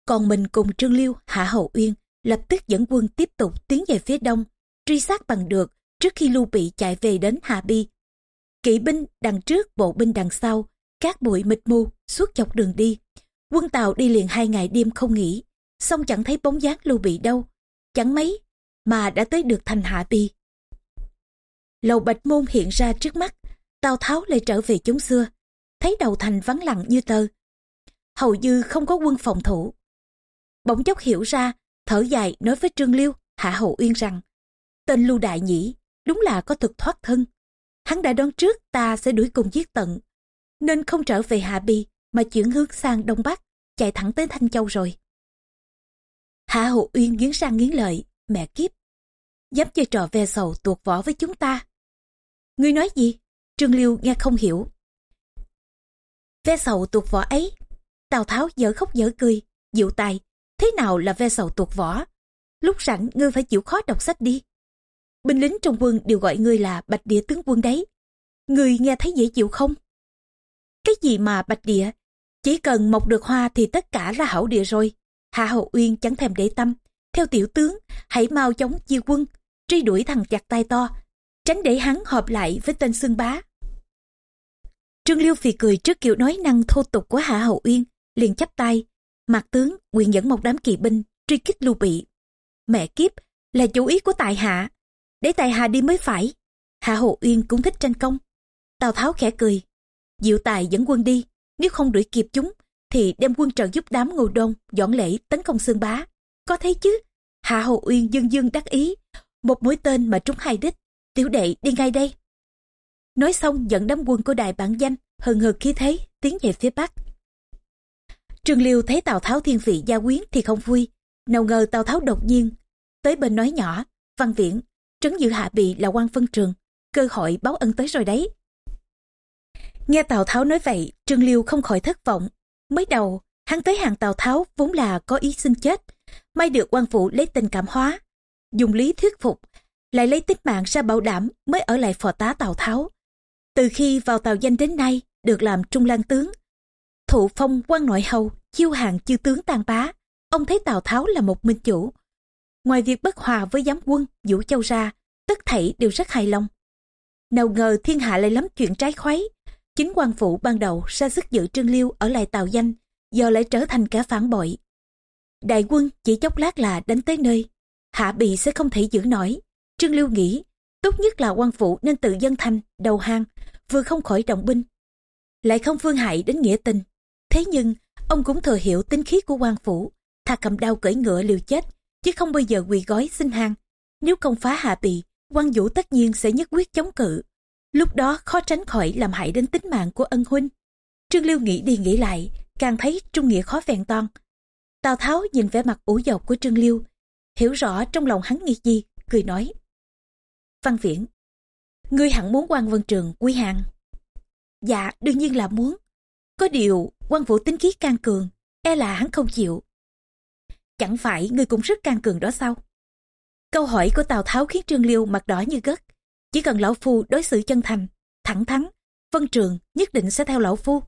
còn mình cùng trương liêu hạ hậu uyên lập tức dẫn quân tiếp tục tiến về phía đông, truy sát bằng được trước khi lưu bị chạy về đến hà bi. Kỵ binh đằng trước, bộ binh đằng sau, các bụi mịt mù suốt dọc đường đi quân tàu đi liền hai ngày đêm không nghỉ xong chẳng thấy bóng dáng lưu bị đâu. Chẳng mấy mà đã tới được thành hạ bi. Lầu bạch môn hiện ra trước mắt, tào tháo lại trở về chúng xưa, thấy đầu thành vắng lặng như tơ hầu như không có quân phòng thủ. Bỗng chốc hiểu ra, thở dài nói với trương liêu, hạ hậu uyên rằng, tên lưu đại nhĩ, đúng là có thực thoát thân. Hắn đã đoán trước ta sẽ đuổi cùng giết tận, nên không trở về hạ bi mà chuyển hướng sang đông bắc, chạy thẳng tới thanh châu rồi. Hạ hậu uyên nghiến răng nghiến lợi, mẹ kiếp, dám chơi trò ve sầu tuột võ với chúng ta. Ngươi nói gì? Trương liêu nghe không hiểu. Ve sầu tuột võ ấy. Tào tháo dở khóc dở cười dịu tài, thế nào là ve sầu tuột võ lúc rảnh ngươi phải chịu khó đọc sách đi. Binh lính trong quân đều gọi ngươi là bạch địa tướng quân đấy. Ngươi nghe thấy dễ chịu không? Cái gì mà bạch địa? Chỉ cần mọc được hoa thì tất cả là hảo địa rồi. Hạ Hậu Uyên chẳng thèm để tâm. Theo tiểu tướng, hãy mau chóng chia quân, truy đuổi thằng chặt tay to, tránh để hắn hợp lại với tên xương bá. Trương Liêu phì cười trước kiểu nói năng thô tục của Hạ Hậu Uyên, liền chắp tay. Mạc tướng quyền dẫn một đám kỵ binh truy kích lưu bị. Mẹ kiếp là chủ ý của tại hạ. Để tại hạ đi mới phải. Hạ Hậu Uyên cũng thích tranh công. Tào Tháo khẽ cười. Diệu tài dẫn quân đi. Nếu không đuổi kịp chúng thì đem quân trợ giúp đám ngô đông dọn lễ tấn công xương bá. Có thấy chứ? Hạ hầu Uyên dương dương đắc ý. Một mũi tên mà trúng hai đích. Tiểu đệ đi ngay đây. Nói xong dẫn đám quân của đại bản danh hừng hực khí thế tiến về phía bắc. Trương Liêu thấy Tào Tháo thiên vị gia quyến thì không vui. Nào ngờ Tào Tháo đột nhiên tới bên nói nhỏ, văn viễn, trấn giữ hạ bị là quan phân trường, cơ hội báo ân tới rồi đấy. Nghe Tào Tháo nói vậy, Trương Liêu không khỏi thất vọng. Mới đầu, hắn tới hàng Tào Tháo vốn là có ý xin chết, may được quan phụ lấy tình cảm hóa, dùng lý thuyết phục, lại lấy tính mạng ra bảo đảm mới ở lại phò tá Tào Tháo. Từ khi vào Tào Danh đến nay, được làm trung lang tướng, thụ phong quan nội hầu, chiêu hàng chư tướng tàn bá, ông thấy Tào Tháo là một minh chủ. Ngoài việc bất hòa với giám quân, Vũ Châu ra, tất thảy đều rất hài lòng. Nào ngờ thiên hạ lại lắm chuyện trái khuấy. Chính quan phụ ban đầu ra sức giữ Trương Liêu ở lại Tào Danh, giờ lại trở thành cả phản bội. Đại quân chỉ chốc lát là đánh tới nơi, hạ bị sẽ không thể giữ nổi. Trương Liêu nghĩ, tốt nhất là quan phụ nên tự dân thành, đầu hàng, vừa không khỏi động binh. Lại không phương hại đến nghĩa tình. Thế nhưng, ông cũng thừa hiểu tính khí của quan phủ, thà cầm đao cưỡi ngựa liều chết, chứ không bao giờ quỳ gói xin hàng. Nếu không phá hạ bị, quan vũ tất nhiên sẽ nhất quyết chống cự. Lúc đó khó tránh khỏi làm hại đến tính mạng của ân huynh. Trương Liêu nghĩ đi nghĩ lại, càng thấy trung nghĩa khó vẹn toan. Tào Tháo nhìn vẻ mặt ủ dọc của Trương Liêu, hiểu rõ trong lòng hắn nghĩ gì, cười nói. Văn Viễn, ngươi hẳn muốn quan vân trường quy hàng. Dạ, đương nhiên là muốn. Có điều, quan vũ tính khí can cường, e là hắn không chịu. Chẳng phải ngươi cũng rất can cường đó sao? Câu hỏi của Tào Tháo khiến Trương Liêu mặt đỏ như gất. Chỉ cần lão phu đối xử chân thành, thẳng thắn, Vân Trường nhất định sẽ theo lão phu.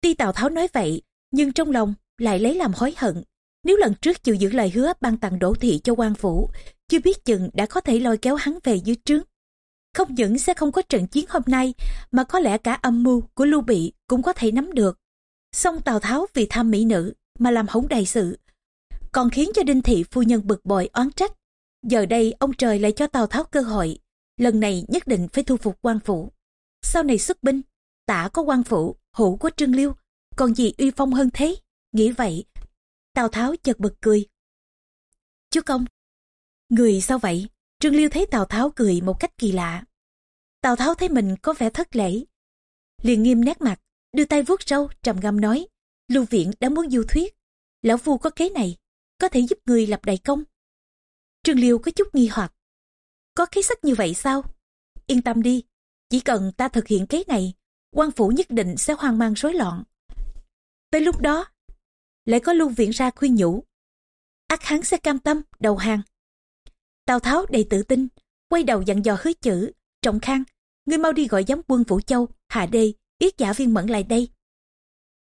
Tuy Tào Tháo nói vậy, nhưng trong lòng lại lấy làm hối hận. Nếu lần trước chịu giữ lời hứa ban tặng đổ thị cho quan phủ, chưa biết chừng đã có thể lôi kéo hắn về dưới trướng. Không những sẽ không có trận chiến hôm nay, mà có lẽ cả âm mưu của Lưu Bị cũng có thể nắm được. song Tào Tháo vì tham mỹ nữ mà làm hỏng đại sự, còn khiến cho Đinh Thị phu nhân bực bội oán trách. Giờ đây ông trời lại cho Tào Tháo cơ hội, lần này nhất định phải thu phục quan phủ. Sau này xuất binh, tả có quan phủ, hữu có Trương Liêu, còn gì uy phong hơn thế? Nghĩ vậy, Tào Tháo chợt bật cười. Chú công, người sao vậy? Trương Liêu thấy Tào Tháo cười một cách kỳ lạ. Tào Tháo thấy mình có vẻ thất lễ. Liền nghiêm nét mặt, đưa tay vuốt râu, trầm ngâm nói. Lưu viện đã muốn du thuyết. Lão Phu có kế này, có thể giúp người lập đại công. Trương Liêu có chút nghi hoặc. Có khí sách như vậy sao? Yên tâm đi, chỉ cần ta thực hiện kế này, quan phủ nhất định sẽ hoang mang rối loạn. Tới lúc đó, lại có lưu viện ra khuyên nhủ. ác hắn sẽ cam tâm, đầu hàng. Tào Tháo đầy tự tin, quay đầu dặn dò hứa chữ, trọng khang, ngươi mau đi gọi giám quân Vũ Châu, Hạ Đê, yết giả viên mẫn lại đây.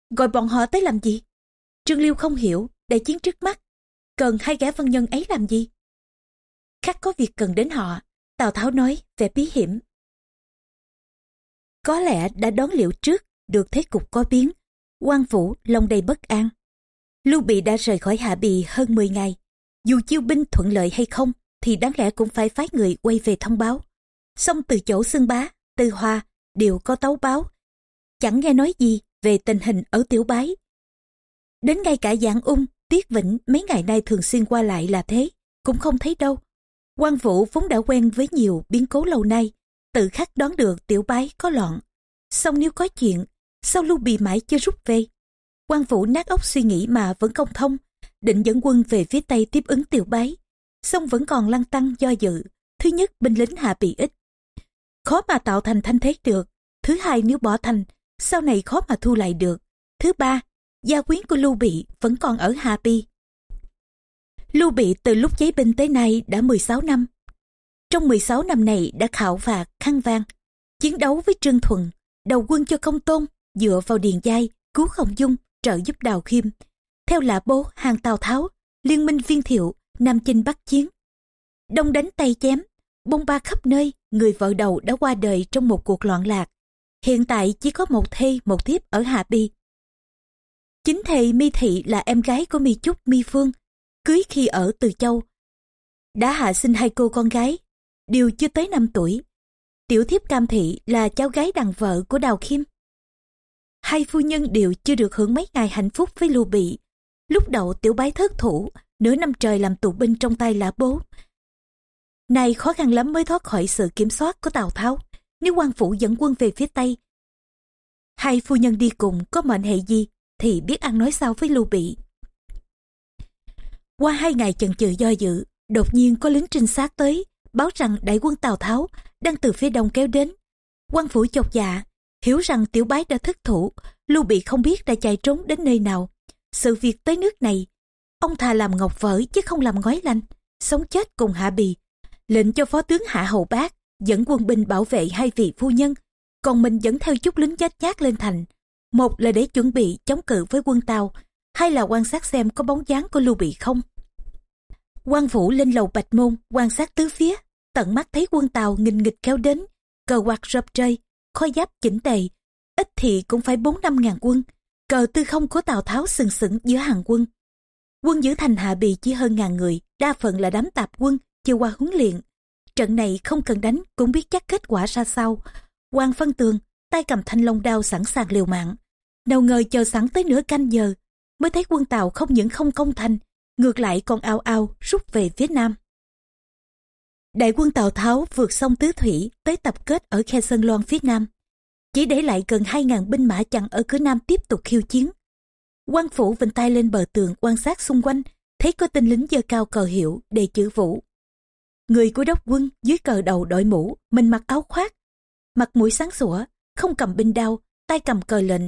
Gọi bọn họ tới làm gì? Trương Liêu không hiểu, đại chiến trước mắt, cần hai gã văn nhân ấy làm gì? Khắc có việc cần đến họ, Tào Tháo nói về bí hiểm. Có lẽ đã đón liệu trước, được thế cục có biến, quan phủ lòng đầy bất an. Lưu Bị đã rời khỏi Hạ Bì hơn 10 ngày. Dù chiêu binh thuận lợi hay không, thì đáng lẽ cũng phải phái người quay về thông báo. Song từ chỗ xương bá, tư hoa, đều có tấu báo. Chẳng nghe nói gì về tình hình ở tiểu bái. Đến ngay cả giảng ung, tiết vĩnh mấy ngày nay thường xuyên qua lại là thế, cũng không thấy đâu quan vũ vốn đã quen với nhiều biến cố lâu nay, tự khắc đoán được tiểu bái có loạn. Song nếu có chuyện, sao lưu bị mãi chưa rút về? quan vũ nát óc suy nghĩ mà vẫn không thông, định dẫn quân về phía tây tiếp ứng tiểu bái. Song vẫn còn lăng tăng do dự. Thứ nhất, binh lính hạ bị ít. Khó mà tạo thành thanh thế được. Thứ hai, nếu bỏ thành, sau này khó mà thu lại được. Thứ ba, gia quyến của Lưu Bị vẫn còn ở Hà Pi. Lưu Bị từ lúc giấy binh tới nay đã 16 năm. Trong 16 năm này đã khảo và khăn vang, chiến đấu với Trương Thuần, đầu quân cho công tôn, dựa vào điền giai, cứu Khổng Dung, trợ giúp Đào Khiêm. Theo lạ bố hàng Tào Tháo, liên minh viên thiệu, Nam Chinh Bắc Chiến. Đông đánh tay chém, bông ba khắp nơi, người vợ đầu đã qua đời trong một cuộc loạn lạc. Hiện tại chỉ có một thê một thiếp ở Hạ Bi. Chính thầy Mi Thị là em gái của Mi Trúc Mi Phương, cưới khi ở Từ Châu. Đã hạ sinh hai cô con gái, đều chưa tới 5 tuổi. Tiểu thiếp Cam Thị là cháu gái đằng vợ của Đào Khiêm. Hai phu nhân đều chưa được hưởng mấy ngày hạnh phúc với Lưu Bị. Lúc đầu tiểu bái thất thủ, nửa năm trời làm tù binh trong tay lã bố. Này khó khăn lắm mới thoát khỏi sự kiểm soát của Tào Tháo, nếu quan phủ dẫn quân về phía Tây. Hai phu nhân đi cùng có mệnh hệ gì thì biết ăn nói sao với Lưu Bị. Qua hai ngày chần chừ do dự, đột nhiên có lính trinh sát tới, báo rằng đại quân Tào Tháo đang từ phía đông kéo đến. quan phủ chột dạ, hiểu rằng tiểu bái đã thất thủ, Lưu Bị không biết đã chạy trốn đến nơi nào. Sự việc tới nước này, ông thà làm ngọc vỡ chứ không làm ngói lanh, sống chết cùng Hạ Bì. Lệnh cho phó tướng Hạ Hầu Bác dẫn quân binh bảo vệ hai vị phu nhân, còn mình dẫn theo chút lính chết chát lên thành. Một là để chuẩn bị chống cự với quân Tàu, hay là quan sát xem có bóng dáng của Lưu Bị không. quan Vũ lên lầu Bạch Môn, quan sát tứ phía, tận mắt thấy quân Tàu nghìn nghịch kéo đến, cờ quạt rập rơi, khói giáp chỉnh tề, ít thì cũng phải bốn năm ngàn quân, cờ tư không của Tào Tháo sừng sững giữa hàng quân. Quân giữ thành Hạ Bì chỉ hơn ngàn người, đa phần là đám tạp quân, chưa qua huấn luyện. Trận này không cần đánh cũng biết chắc kết quả ra sao. Quan phân tường, tay cầm thanh long đao sẵn sàng liều mạng. Nào ngờ chờ sẵn tới nửa canh giờ, mới thấy quân Tàu không những không công thành, ngược lại còn ao ao rút về phía nam. Đại quân Tào Tháo vượt sông Tứ Thủy tới tập kết ở khe Sơn Loan phía nam. Chỉ để lại gần 2.000 binh mã chặn ở cửa nam tiếp tục khiêu chiến. quan phủ vịnh tay lên bờ tường quan sát xung quanh, thấy có tên lính giơ cao cờ hiệu đề chữ vũ. Người của đốc quân dưới cờ đầu đội mũ, mình mặc áo khoác, mặt mũi sáng sủa, không cầm binh đao, tay cầm cờ lệnh.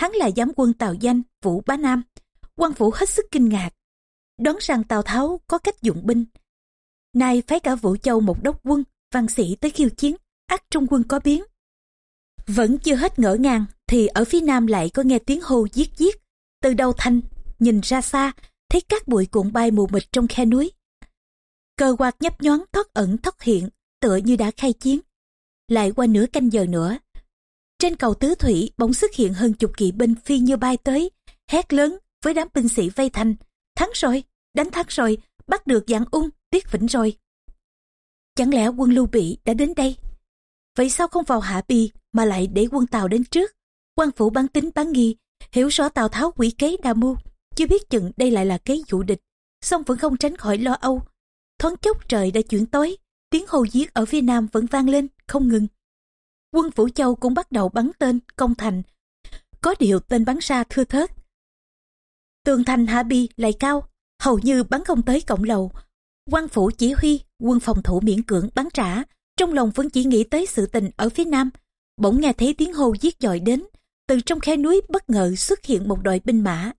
Hắn là giám quân Tào Danh, Vũ Bá Nam. quan phủ hết sức kinh ngạc. Đoán rằng Tào Tháo có cách dụng binh. Nay phái cả Vũ Châu một đốc quân, văn sĩ tới khiêu chiến, ắt trung quân có biến. Vẫn chưa hết ngỡ ngàng, thì ở phía nam lại có nghe tiếng hô giết giết. Từ đầu thanh, nhìn ra xa, thấy các bụi cuộn bay mù mịt trong khe núi. Cờ quạt nhấp nhoáng thoát ẩn thoát hiện, tựa như đã khai chiến. Lại qua nửa canh giờ nữa. Trên cầu tứ thủy bỗng xuất hiện hơn chục kỵ binh phi như bay tới, hét lớn với đám binh sĩ vây thành. Thắng rồi, đánh thắng rồi, bắt được dạng ung, tiết vĩnh rồi. Chẳng lẽ quân lưu bị đã đến đây? Vậy sao không vào hạ bi mà lại để quân Tàu đến trước? quan phủ bán tính bán nghi, hiểu rõ Tào Tháo quỷ kế đa mưu, chưa biết chừng đây lại là kế dụ địch, song vẫn không tránh khỏi lo âu. Thoáng chốc trời đã chuyển tối, tiếng hô giết ở phía nam vẫn vang lên, không ngừng. Quân Phủ Châu cũng bắt đầu bắn tên, công thành. Có điều tên bắn ra thưa thớt. Tường thành Hạ Bi lại cao, hầu như bắn không tới cổng lầu. quan phủ chỉ huy, quân phòng thủ miễn cưỡng bắn trả, trong lòng vẫn chỉ nghĩ tới sự tình ở phía nam. Bỗng nghe thấy tiếng hô giết dội đến, từ trong khe núi bất ngờ xuất hiện một đội binh mã.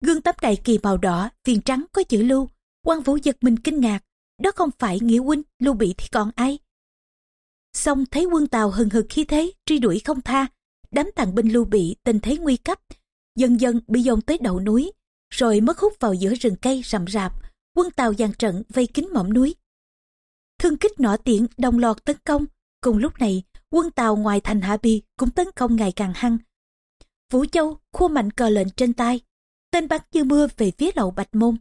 Gương tấm đại kỳ màu đỏ, viền trắng có chữ lưu, quan vũ giật mình kinh ngạc, đó không phải nghĩa huynh, lưu bị thì còn ai. Xong thấy quân Tàu hừng hực khí thế, truy đuổi không tha, đám tàn binh lưu bị tình thế nguy cấp, dần dần bị dồn tới đầu núi, rồi mất hút vào giữa rừng cây rậm rạp, quân Tàu dàn trận vây kín mỏm núi. Thương kích nỏ tiện đồng loạt tấn công, cùng lúc này quân Tàu ngoài thành Hạ Bi cũng tấn công ngày càng hăng. Vũ Châu khua mạnh cờ lệnh trên tay, tên bắn như mưa về phía lầu Bạch Môn.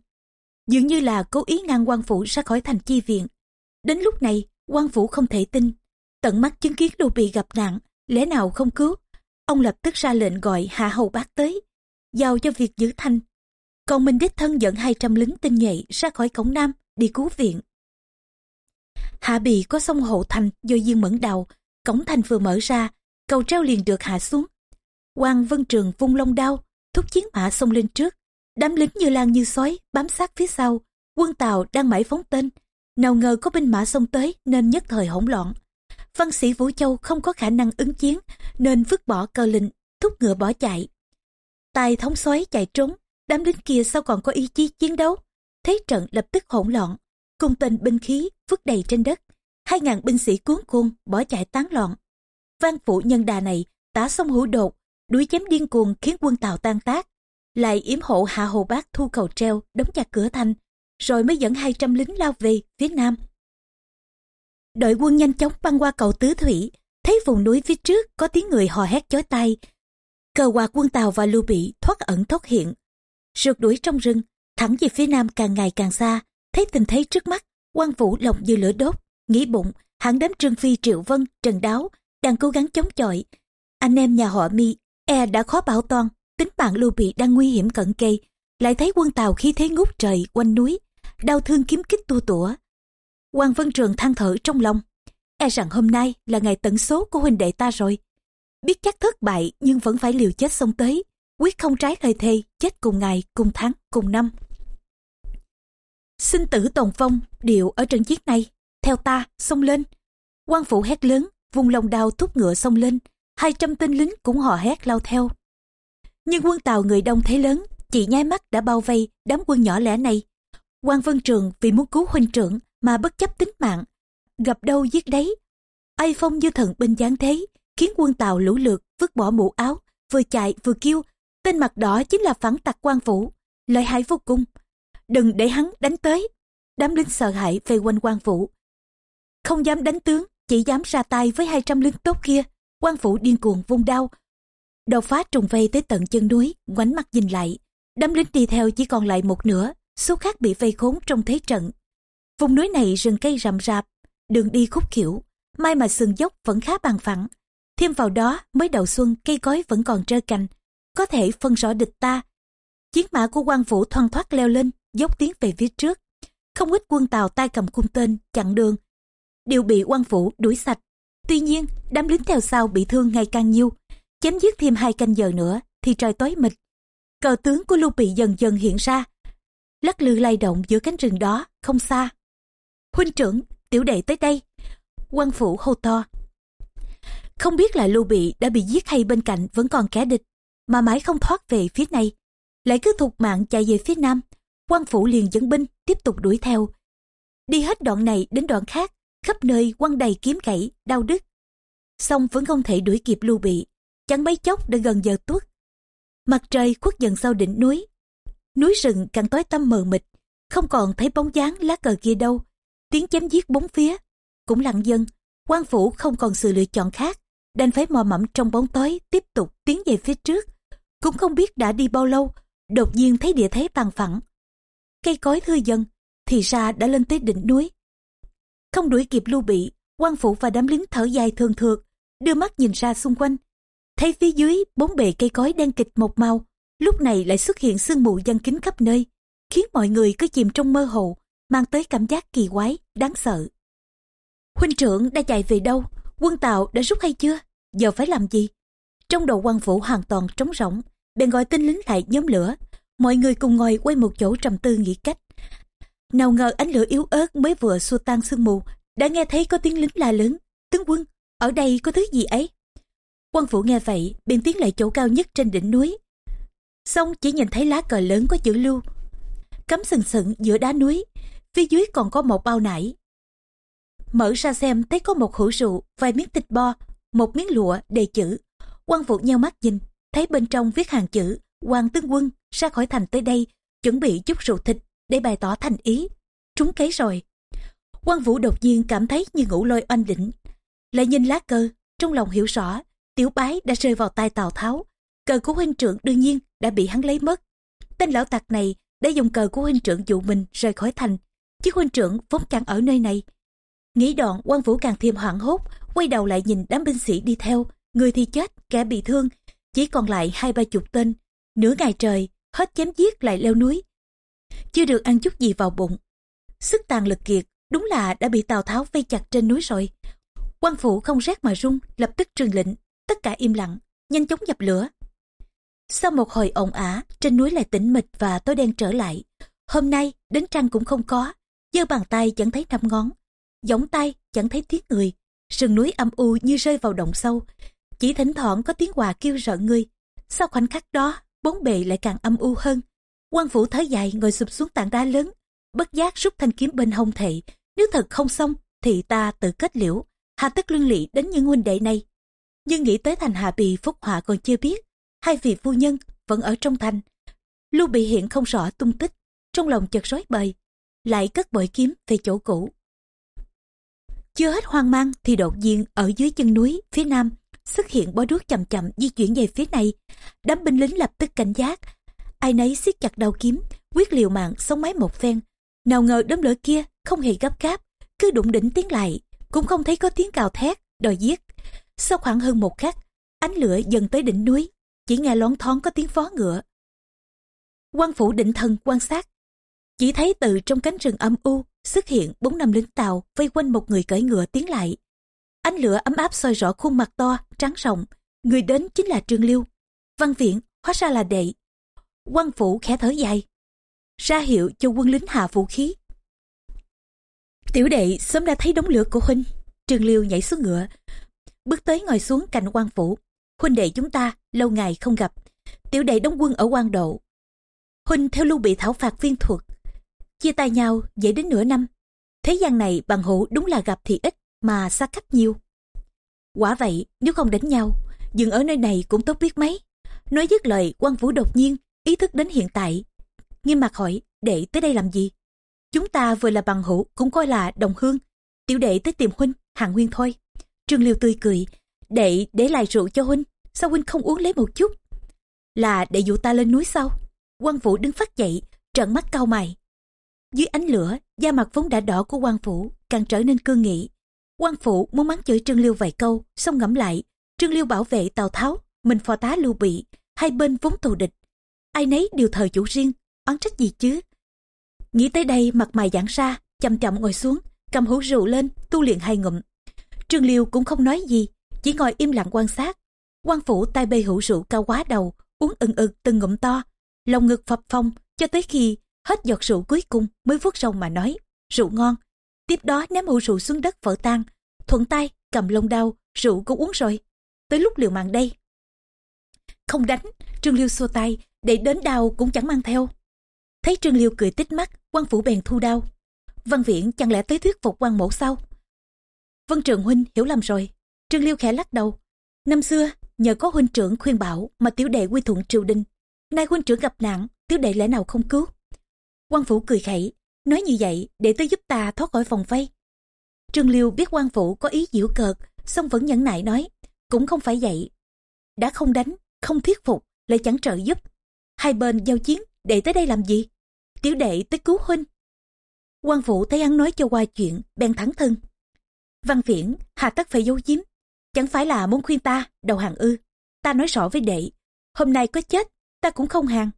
Dường như là cố ý ngăn quan phủ ra khỏi thành chi viện. Đến lúc này, quan phủ không thể tin. Tận mắt chứng kiến Lưu Bị gặp nạn, lẽ nào không cứu. Ông lập tức ra lệnh gọi Hạ Hầu Bác tới, giao cho việc giữ thanh. Còn mình đích thân dẫn 200 lính tinh nhuệ ra khỏi cổng Nam đi cứu viện. Hạ Bì có sông hộ thành do Diên Mẫn đào, cổng thành vừa mở ra, cầu treo liền được hạ xuống. quan Vân Trường vung long đao, thúc chiến mã xông lên trước. Đám lính như lan như sói, bám sát phía sau. Quân Tàu đang mãi phóng tên. Nào ngờ có binh mã xông tới nên nhất thời hỗn loạn. Văn sĩ Vũ Châu không có khả năng ứng chiến nên vứt bỏ cơ lệnh, thúc ngựa bỏ chạy. Tài thống xoáy chạy trốn, đám lính kia sao còn có ý chí chiến đấu. Thế trận lập tức hỗn loạn, cung tên binh khí vứt đầy trên đất. Hai ngàn binh sĩ cuốn cuồng bỏ chạy tán loạn. Văn phủ nhân đà này tả sông hữu đột, đuổi chém điên cuồng khiến quân tàu tan tác lại yếm hộ hạ hồ bác thu cầu treo đóng chặt cửa thành rồi mới dẫn 200 lính lao về phía nam đội quân nhanh chóng băng qua cầu tứ thủy, thấy vùng núi phía trước có tiếng người hò hét chói tai. Cờ quạt quân tàu và lưu bị thoát ẩn thoát hiện. Rượt đuổi trong rừng, thẳng về phía nam càng ngày càng xa, thấy tình thế trước mắt, quan vũ lòng như lửa đốt, nghĩ bụng hẳn đám trương phi, triệu vân, trần đáo đang cố gắng chống chọi. Anh em nhà họ mi e đã khó bảo toàn, tính mạng lưu bị đang nguy hiểm cận kề, lại thấy quân tàu khí thế ngút trời quanh núi, đau thương kiếm kích tua tủa quan vân trường than thở trong lòng. E rằng hôm nay là ngày tận số của huynh đệ ta rồi. Biết chắc thất bại nhưng vẫn phải liều chết xông tới, quyết không trái lời thề, chết cùng ngày, cùng tháng, cùng năm. Sinh tử tồn phong điệu ở trận chiến này. Theo ta, xông lên. Quan phủ hét lớn, vùng lòng đao thúc ngựa xông lên. Hai trăm tên lính cũng hò hét lao theo. Nhưng quân tàu người đông thế lớn, chỉ nháy mắt đã bao vây đám quân nhỏ lẻ này. Quan vân trường vì muốn cứu huynh trưởng mà bất chấp tính mạng. Gặp đâu giết đấy. Ai phong như thần binh giáng thế, khiến quân tàu lũ lượt vứt bỏ mũ áo, vừa chạy vừa kêu. Tên mặt đỏ chính là phản tặc quan phủ lợi hại vô cùng. Đừng để hắn đánh tới. Đám lính sợ hãi về quanh quan phủ không dám đánh tướng, chỉ dám ra tay với 200 lính tốt kia. Quan phủ điên cuồng vung đao. Đầu phá trùng vây tới tận chân núi, ngoảnh mặt nhìn lại. Đám lính đi theo chỉ còn lại một nửa, số khác bị vây khốn trong thế trận vùng núi này rừng cây rậm rạp, đường đi khúc khỉu mai mà sườn dốc vẫn khá bằng phẳng. Thêm vào đó, mới đầu xuân, cây cối vẫn còn trơ cành, có thể phân rõ địch ta. Chiến mã của quan phủ thoăn thoát leo lên, dốc tiến về phía trước. Không ít quân tàu tay cầm cung tên, chặn đường, đều bị quan phủ đuổi sạch. Tuy nhiên, đám lính theo sau bị thương ngày càng nhiều, chém giết thêm hai canh giờ nữa thì trời tối mịt. Cờ tướng của lưu bị dần dần hiện ra, lắc lư lay động giữa cánh rừng đó, không xa huynh trưởng, tiểu đệ tới đây. Quan phủ hô to. Không biết là lưu bị đã bị giết hay bên cạnh vẫn còn kẻ địch, mà mãi không thoát về phía này. Lại cứ thục mạng chạy về phía nam, quan phủ liền dẫn binh tiếp tục đuổi theo. Đi hết đoạn này đến đoạn khác, khắp nơi quăng đầy kiếm gãy, đau đứt. Song vẫn không thể đuổi kịp lưu bị, chẳng mấy chốc đã gần giờ tuất mặt trời khuất dần sau đỉnh núi. Núi rừng càng tối tăm mờ mịt, không còn thấy bóng dáng lá cờ kia đâu tiếng chém giết bốn phía. Cũng lặng dần, quan phủ không còn sự lựa chọn khác. Đành phải mò mẫm trong bóng tối, tiếp tục tiến về phía trước. Cũng không biết đã đi bao lâu, đột nhiên thấy địa thế bằng phẳng. Cây cối thưa dần, thì ra đã lên tới đỉnh núi. Không đuổi kịp lưu bị, quan phủ và đám lính thở dài thường thượt đưa mắt nhìn ra xung quanh. Thấy phía dưới bốn bề cây cối đen kịch một màu, lúc này lại xuất hiện sương mù giăng kín khắp nơi, khiến mọi người cứ chìm trong mơ hồ mang tới cảm giác kỳ quái đáng sợ. Huynh trưởng đã chạy về đâu? Quân tào đã rút hay chưa? Giờ phải làm gì? Trong đầu quan phủ hoàn toàn trống rỗng bèn gọi tinh lính lại nhóm lửa. Mọi người cùng ngồi quay một chỗ trầm tư nghĩ cách. Nào ngờ ánh lửa yếu ớt mới vừa xua tan sương mù đã nghe thấy có tiếng lính la lớn. Tướng quân ở đây có thứ gì ấy? Quan phủ nghe vậy, bèn tiến lại chỗ cao nhất trên đỉnh núi. Xong chỉ nhìn thấy lá cờ lớn có chữ lưu. Cắm sừng sững giữa đá núi phía dưới còn có một bao nải. Mở ra xem, thấy có một hũ rượu, vài miếng thịt bo một miếng lụa, đề chữ. Quan phụ nheo mắt nhìn, thấy bên trong viết hàng chữ quan tướng quân, ra khỏi thành tới đây, chuẩn bị chút rượu thịt để bày tỏ thành ý. Trúng kế rồi. Quan vũ đột nhiên cảm thấy như ngủ lôi oanh đỉnh. Lại nhìn lá cờ, trong lòng hiểu rõ, tiểu bái đã rơi vào tay tào tháo. Cờ của huynh trưởng đương nhiên đã bị hắn lấy mất. Tên lão tặc này đã dùng cờ của huynh trưởng dụ mình rời khỏi thành chứ huynh trưởng vốn chẳng ở nơi này. Nghĩ đoạn, quan vũ càng thêm hoảng hốt, quay đầu lại nhìn đám binh sĩ đi theo. Người thì chết, kẻ bị thương. Chỉ còn lại hai ba chục tên. Nửa ngày trời, hết chém giết lại leo núi. Chưa được ăn chút gì vào bụng. Sức tàn lực kiệt, đúng là đã bị tào tháo vây chặt trên núi rồi. Quan phủ không rét mà run, lập tức truyền lệnh. Tất cả im lặng, nhanh chóng dập lửa. Sau một hồi ồn ả, trên núi lại tĩnh mịch và tối đen trở lại. Hôm nay, đến trăng cũng không có giơ bàn tay chẳng thấy năm ngón gióng tay chẳng thấy tiếng người sườn núi âm u như rơi vào động sâu. Chỉ thỉnh thoảng có tiếng quà kêu sợ người sau khoảnh khắc đó bốn bề lại càng âm u hơn. Quan phủ thở dài ngồi sụp xuống tảng đá lớn bất giác rút thanh kiếm bên hông thệ. Nếu thật không xong thì ta tự kết liễu hà tất luân lị đến những huynh đệ này. Nhưng nghĩ tới thành hạ bì phúc họa còn chưa biết hai vị phu nhân vẫn ở trong thành. Lưu Bị hiện không rõ tung tích, trong lòng chợt rối bời, lại cất bội kiếm về chỗ cũ. Chưa hết hoang mang thì đột nhiên ở dưới chân núi phía nam xuất hiện bó đuốc chậm chậm di chuyển về phía này. Đám binh lính lập tức cảnh giác. Ai nấy siết chặt đầu kiếm, quyết liều mạng sống máy một phen. Nào ngờ đám lửa kia không hề gấp gáp, cứ đụng đỉnh tiến lại, cũng không thấy có tiếng cào thét, đòi giết. Sau khoảng hơn một khắc, ánh lửa dần tới đỉnh núi, chỉ nghe loáng thoáng có tiếng phó ngựa. quan phủ định thần quan sát, chỉ thấy từ trong cánh rừng âm u xuất hiện bốn năm lính tàu vây quanh một người cởi ngựa tiến lại. Ánh lửa ấm áp soi rõ khuôn mặt to, trắng rộng. Người đến chính là Trương Liêu. Văn viện, hóa ra là đệ. quan phủ khẽ thở dài. Ra hiệu cho quân lính hạ vũ khí. Tiểu đệ sớm đã thấy đống lửa của huynh. Trương Liêu nhảy xuống ngựa. Bước tới ngồi xuống cạnh quan phủ. Huynh đệ chúng ta lâu ngày không gặp. Tiểu đệ đóng quân ở quan độ. Huynh theo lưu bị thảo phạt viên thuật. Chia tay nhau dễ đến nửa năm. Thế gian này bằng hữu đúng là gặp thì ít mà xa cách nhiều. Quả vậy, nếu không đánh nhau, dừng ở nơi này cũng tốt biết mấy. Nói dứt lời, quan vũ đột nhiên, ý thức đến hiện tại. Nghiêm mặt hỏi, đệ tới đây làm gì? Chúng ta vừa là bằng hữu, cũng coi là đồng hương. Tiểu đệ tới tìm huynh, hàng nguyên thôi. Trương Liêu tươi cười, đệ để lại rượu cho huynh, sao huynh không uống lấy một chút? Là đệ dụ ta lên núi sau. Quan vũ đứng phát dậy, trợn mắt cau mày. Dưới ánh lửa, da mặt vốn đã đỏ của quan phủ càng trở nên cương nghị. Quan phủ muốn mắng chửi trương liêu vài câu xong ngẫm lại trương liêu bảo vệ tào tháo mình phò tá lưu bị hai bên vốn thù địch. Ai nấy đều thờ chủ riêng oán trách gì chứ? Nghĩ tới đây mặt mày giãn ra chậm chậm ngồi xuống cầm hũ rượu lên tu luyện hai ngụm. Trương liêu cũng không nói gì chỉ ngồi im lặng quan sát. Quan phủ tay bê hũ rượu cao quá đầu uống ừng ực từng ngụm to lòng ngực phập phồng cho tới khi hết giọt rượu cuối cùng mới vuốt râu mà nói, rượu ngon. Tiếp đó ném hũ rượu xuống đất vỡ tan, thuận tay cầm lông đao rượu cũng uống rồi. Tới lúc liều mạng đây, không đánh, trương liêu xua tay, để đến đao cũng chẳng mang theo. Thấy trương liêu cười tích mắt, quan phủ bèn thu đao văn viễn chẳng lẽ tới thuyết phục quan mổ sao? Vân trường huynh hiểu lầm rồi. Trương liêu khẽ lắc đầu. Năm xưa, nhờ có huynh trưởng khuyên bảo mà tiểu đệ quy thuận triều đình. Nay huynh trưởng gặp nạn, tiểu đệ lẽ nào không cứu? Quan phủ cười khẩy, nói như vậy để tới giúp ta thoát khỏi vòng vây. Trương liêu biết quan phủ có ý giễu cợt, song vẫn nhẫn nại nói, cũng không phải vậy. Đã không đánh, không thuyết phục lại chẳng trợ giúp. Hai bên giao chiến, để tới đây làm gì? Tiểu đệ tới cứu huynh. Quan phủ thấy hắn nói cho qua chuyện, bèn thẳng thân. Văn viễn, hà tất phải giấu giếm. Chẳng phải là muốn khuyên ta, đầu hàng ư. Ta nói rõ với đệ, hôm nay có chết, ta cũng không hàng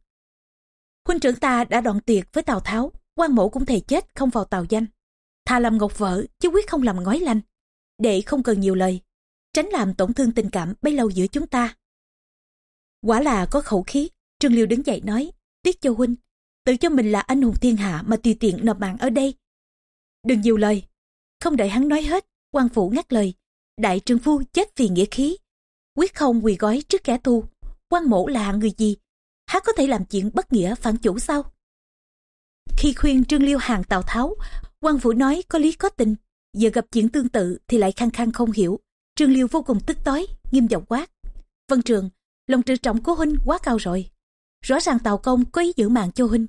huynh trưởng ta đã đoạn tuyệt với tào tháo, quan mộ cũng thề chết không vào tàu danh. Thà làm ngọc vợ, chứ quyết không làm ngói lanh đệ không cần nhiều lời, tránh làm tổn thương tình cảm bấy lâu giữa chúng ta. Quả là có khẩu khí, trương liêu đứng dậy nói, tiếc cho huynh, tự cho mình là anh hùng thiên hạ mà tùy tiện nộp mạng ở đây. Đừng nhiều lời, không đợi hắn nói hết, quan phủ ngắt lời, đại trương phu chết vì nghĩa khí. Quyết không quỳ gói trước kẻ thù, quan mổ là hạng người gì hắn có thể làm chuyện bất nghĩa phản chủ sao? Khi khuyên trương liêu hàng tào tháo quan vũ nói có lý có tình, giờ gặp chuyện tương tự thì lại khăng khăng không hiểu. Trương liêu vô cùng tức tối, nghiêm giọng quát. Vân trường, lòng tự trọng của huynh quá cao rồi. Rõ ràng tào công có ý giữ mạng cho huynh.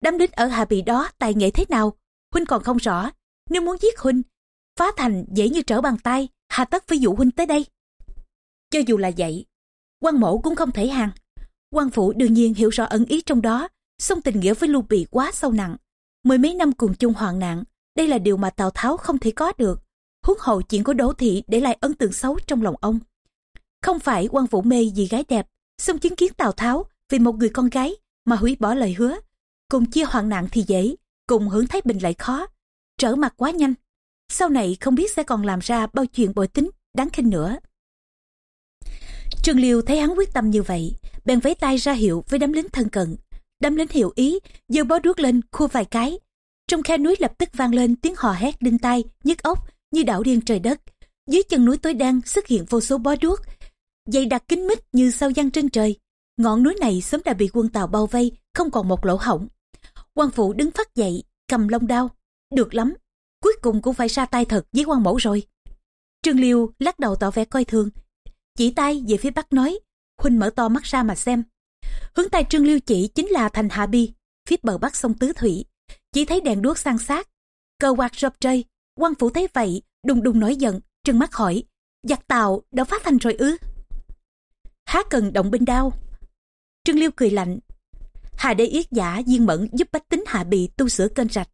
Đám lính ở hà bị đó tài nghệ thế nào? Huynh còn không rõ. Nếu muốn giết huynh, phá thành dễ như trở bàn tay, hà tất phải dụ huynh tới đây. Cho dù là vậy quan mổ cũng không thể hàng quan phủ đương nhiên hiểu rõ ẩn ý trong đó, song tình nghĩa với lưu bị quá sâu nặng. Mười mấy năm cùng chung hoạn nạn, đây là điều mà tào tháo không thể có được. Huống hồ chuyện của đỗ thị để lại ấn tượng xấu trong lòng ông. Không phải quan vũ mê vì gái đẹp, song chứng kiến tào tháo vì một người con gái mà hủy bỏ lời hứa. Cùng chia hoạn nạn thì dễ, cùng hưởng thái bình lại khó. Trở mặt quá nhanh. Sau này không biết sẽ còn làm ra bao chuyện bội tính đáng khinh nữa trương liêu thấy hắn quyết tâm như vậy, bèn vẫy tay ra hiệu với đám lính thân cận. Đám lính hiểu ý, giơ bó đuốc lên, khua vài cái. Trong khe núi lập tức vang lên tiếng hò hét đinh tai, nhức óc, như đảo điên trời đất. Dưới chân núi tối đen xuất hiện vô số bó đuốc, dày đặc kín mít như sao giăng trên trời. Ngọn núi này sớm đã bị quân tàu bao vây, không còn một lỗ hổng. Quan phụ đứng phát dậy, cầm lông đao. Được lắm, cuối cùng cũng phải ra tay thật với quan mẫu rồi. Trương liêu lắc đầu tỏ vẻ coi thường chỉ tay về phía bắc nói huynh mở to mắt ra mà xem. Hướng tay trương liêu chỉ chính là thành hạ bi, phía bờ bắc sông tứ thủy. Chỉ thấy đèn đuốc san sát, cờ quạt rập trời quan phủ thấy vậy, đùng đùng nổi giận, trừng mắt hỏi, giặc tàu đã phá thành rồi ư? Há cần động binh đao. Trương liêu cười lạnh, hà đế yết giả diên mẫn giúp bách tính hạ bị tu sửa kênh rạch.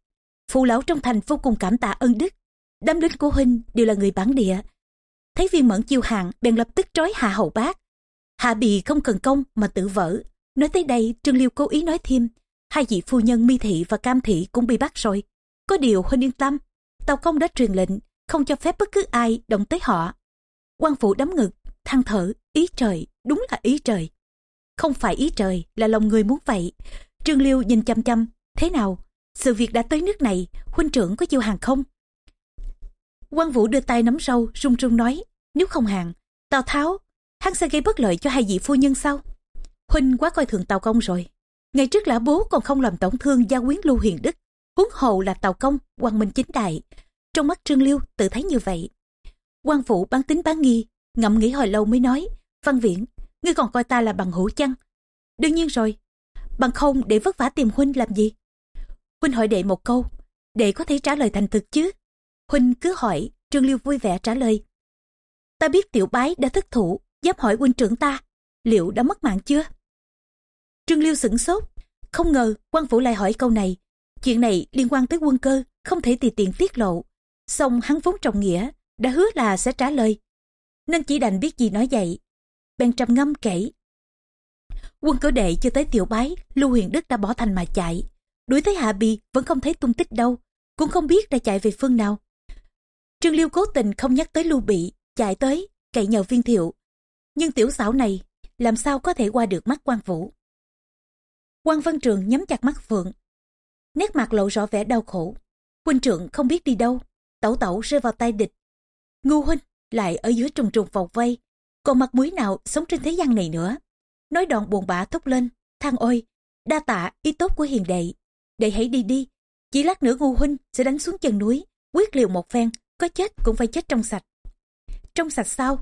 Phụ lão trong thành vô cùng cảm tạ ân đức. Đám lính của huynh đều là người bản địa thấy viên mẫn chiêu hàng, bèn lập tức trói hạ hậu bác hạ bì không cần công mà tự vỡ. Nói tới đây, trương liêu cố ý nói thêm, hai vị phu nhân mi thị và cam thị cũng bị bắt rồi. Có điều huynh yên tâm tàu công đã truyền lệnh, không cho phép bất cứ ai động tới họ. Quan phụ đấm ngực, than thở, ý trời, đúng là ý trời. Không phải ý trời, là lòng người muốn vậy. Trương liêu nhìn chăm chăm, thế nào? Sự việc đã tới nước này, huynh trưởng có chịu hàng không? Quan vũ đưa tay nắm râu, run run nói, nếu không hàng, tào tháo, hắn sẽ gây bất lợi cho hai vị phu nhân sau. huynh quá coi thường tào công rồi. Ngày trước lã bố còn không làm tổn thương gia quyến lưu hiền đức, huống hồ là tào công quan minh chính đại. Trong mắt trương liêu tự thấy như vậy. Quan Vũ bán tính bán nghi ngậm nghĩ hồi lâu mới nói, văn viễn, ngươi còn coi ta là bằng hữu chăng? Đương nhiên rồi. Bằng không để vất vả tìm huynh làm gì? Huynh hỏi đệ một câu, đệ có thể trả lời thành thực chứ? Huynh cứ hỏi, trương liêu vui vẻ trả lời. Ta biết tiểu bái đã thất thủ, dám hỏi huynh trưởng ta, liệu đã mất mạng chưa? Trương liêu sửng sốt, không ngờ quan phủ lại hỏi câu này. Chuyện này liên quan tới quân cơ, không thể tùy tiện tiết lộ. Song hắn vốn trọng nghĩa, đã hứa là sẽ trả lời. Nên chỉ đành biết gì nói vậy bèn trầm ngâm kể. Quân cử đệ chưa tới tiểu bái, lưu huyền đức đã bỏ thành mà chạy. Đuổi tới hạ bì vẫn không thấy tung tích đâu, cũng không biết đã chạy về phương nào trương liêu cố tình không nhắc tới lưu bị, chạy tới, cậy nhờ viên thiệu. Nhưng tiểu xảo này, làm sao có thể qua được mắt quan vũ? Quan văn trường nhắm chặt mắt phượng. Nét mặt lộ rõ vẻ đau khổ. Huynh trưởng không biết đi đâu. Tẩu tẩu rơi vào tay địch. Ngu huynh lại ở dưới trùng trùng vòng vây. Còn mặt mũi nào sống trên thế gian này nữa? Nói đoạn buồn bã thúc lên. Than ôi, đa tạ ý tốt của hiền đệ. Đệ hãy đi đi. Chỉ lát nữa ngu huynh sẽ đánh xuống chân núi, quyết liều một phen có chết cũng phải chết trong sạch. Trong sạch sao?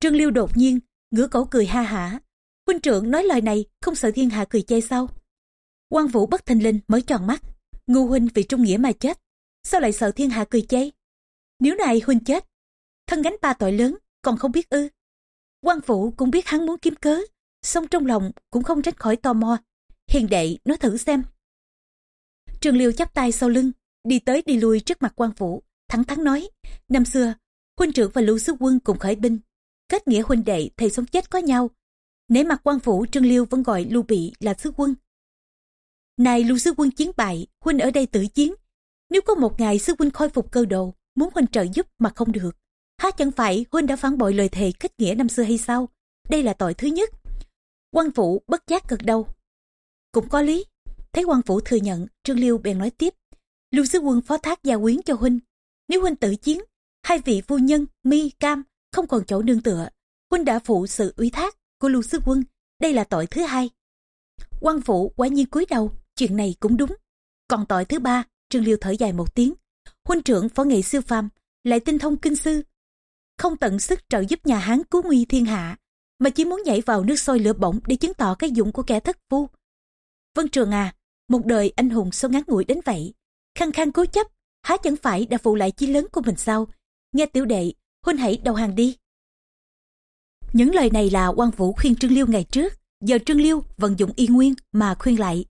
Trương liêu đột nhiên ngửa cổ cười ha hả. Huynh trưởng nói lời này không sợ thiên hạ cười chê sao? Quan vũ bất thình linh mới tròn mắt. Ngu huynh vì trung nghĩa mà chết, sao lại sợ thiên hạ cười chê? Nếu này huynh chết, thân gánh ba tội lớn, còn không biết ư? Quan vũ cũng biết hắn muốn kiếm cớ, song trong lòng cũng không tránh khỏi tò mò. Hiền đệ nói thử xem. Trường liêu chắp tay sau lưng, đi tới đi lui trước mặt quan vũ thẳng thắn nói, năm xưa huynh trưởng và lưu sứ quân cùng khởi binh, kết nghĩa huynh đệ, thầy sống chết có nhau. Nể mặt quan phủ, trương liêu vẫn gọi lưu bị là sứ quân. Nay lưu sứ quân chiến bại, huynh ở đây tự chiến. Nếu có một ngày sứ huynh khôi phục cơ đồ, muốn huynh trợ giúp mà không được, há chẳng phải huynh đã phản bội lời thề kết nghĩa năm xưa hay sao? Đây là tội thứ nhất. Quan phủ bất giác gật đầu. Cũng có lý. Thấy quan phủ thừa nhận, trương liêu bèn nói tiếp, lưu sứ quân phó thác gia quyến cho huynh nếu huynh tự chiến, hai vị phu nhân mi, cam không còn chỗ nương tựa. Huynh đã phụ sự ủy thác của lưu sứ quân. Đây là tội thứ hai. Quan phủ quả nhiên cúi đầu. Chuyện này cũng đúng. Còn tội thứ ba, trương liêu thở dài một tiếng. Huynh trưởng phó nghệ siêu phàm lại tinh thông kinh sư. Không tận sức trợ giúp nhà hán cứu nguy thiên hạ, mà chỉ muốn nhảy vào nước sôi lửa bỏng để chứng tỏ cái dụng của kẻ thất phu. Vân trường à một đời anh hùng sao ngắn ngủi đến vậy, khăng khăng cố chấp há chẳng phải đã phụ lại chi lớn của mình sao? Nghe tiểu đệ, huynh hãy đầu hàng đi. Những lời này là quan vũ khuyên trương liêu ngày trước. Giờ trương liêu vận dụng y nguyên mà khuyên lại,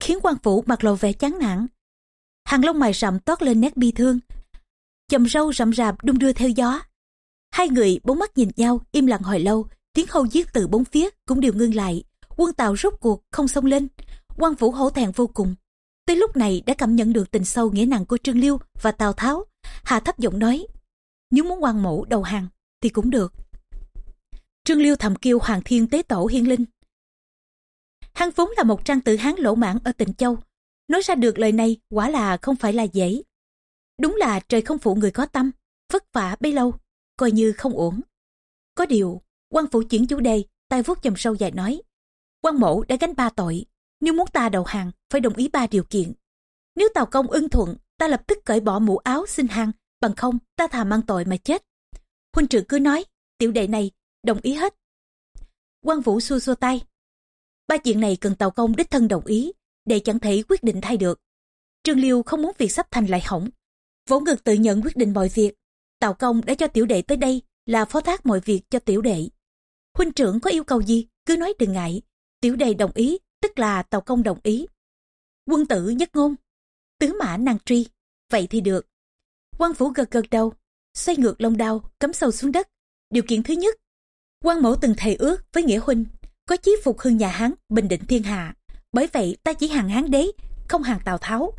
khiến quan vũ mặt lộ vẻ chán nản. Hàng lông mày rậm toát lên nét bi thương. Chầm râu rậm rạp đung đưa theo gió. Hai người bốn mắt nhìn nhau, im lặng hồi lâu. Tiếng hô giết từ bốn phía cũng đều ngưng lại. Quân tàu rút cuộc không xông lên. Quan vũ hổ thẹn vô cùng tới lúc này đã cảm nhận được tình sâu nghĩa nặng của trương liêu và tào tháo. Hạ thấp giọng nói, nếu muốn quan mẫu đầu hàng thì cũng được. Trương liêu thầm kêu hoàng thiên tế tổ hiên linh. Hắn vốn là một trang tử hán lỗ mãn ở tịnh châu. Nói ra được lời này quả là không phải là dễ. Đúng là trời không phụ người có tâm, vất vả bấy lâu, coi như không uổng. Có điều, quan phủ chuyển chủ đề tay vuốt chầm sâu dài nói, quan mẫu đã gánh ba tội nếu muốn ta đầu hàng, phải đồng ý ba điều kiện. Nếu tàu công ưng thuận, ta lập tức cởi bỏ mũ áo xin hàng, bằng không, ta thà mang tội mà chết. Huynh trưởng cứ nói, tiểu đệ này, đồng ý hết. Quan vũ xua xua tay. Ba chuyện này cần tàu công đích thân đồng ý, để chẳng thể quyết định thay được. Trương liêu không muốn việc sắp thành lại hỏng. Vỗ ngực tự nhận quyết định mọi việc. Tàu công đã cho tiểu đệ tới đây là phó thác mọi việc cho tiểu đệ. Huynh trưởng có yêu cầu gì, cứ nói đừng ngại. Tiểu đệ đồng ý tức là tàu công đồng ý. Quân tử nhất ngôn, tứ mã năng truy vậy thì được. Quan phủ gật gật đầu, xoay ngược lông đao, cắm sâu xuống đất. Điều kiện thứ nhất, quan mẫu từng thề ước với nghĩa huynh, có chí phục hưng nhà hán, bình định thiên hạ. Bởi vậy, ta chỉ hàng hán đế, không hàng tào tháo.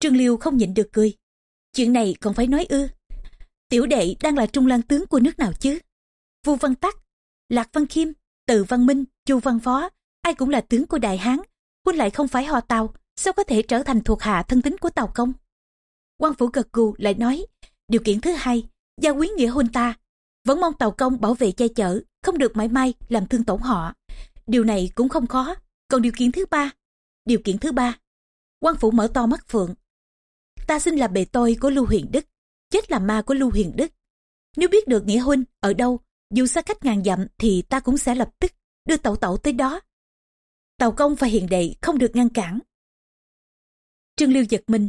Trương liêu không nhịn được cười. Chuyện này còn phải nói ư. Tiểu đệ đang là trung lan tướng của nước nào chứ? Vu văn tắc, lạc văn khiêm, từ văn minh, chu văn phó ai cũng là tướng của đại hán huynh lại không phải họ tàu, sao có thể trở thành thuộc hạ thân tín của tàu công? Quan phủ gật gù lại nói, điều kiện thứ hai, gia quý nghĩa huynh ta. Vẫn mong tàu công bảo vệ che chở, không được mãi may làm thương tổn họ. Điều này cũng không khó. Còn điều kiện thứ ba, điều kiện thứ ba. Quan phủ mở to mắt phượng. Ta xin là bề tôi của lưu huyền đức, chết là ma của lưu huyền đức. Nếu biết được nghĩa huynh ở đâu, dù xa cách ngàn dặm thì ta cũng sẽ lập tức đưa tẩu tẩu tới đó tàu công và hiền đệ không được ngăn cản. Trương liêu giật mình,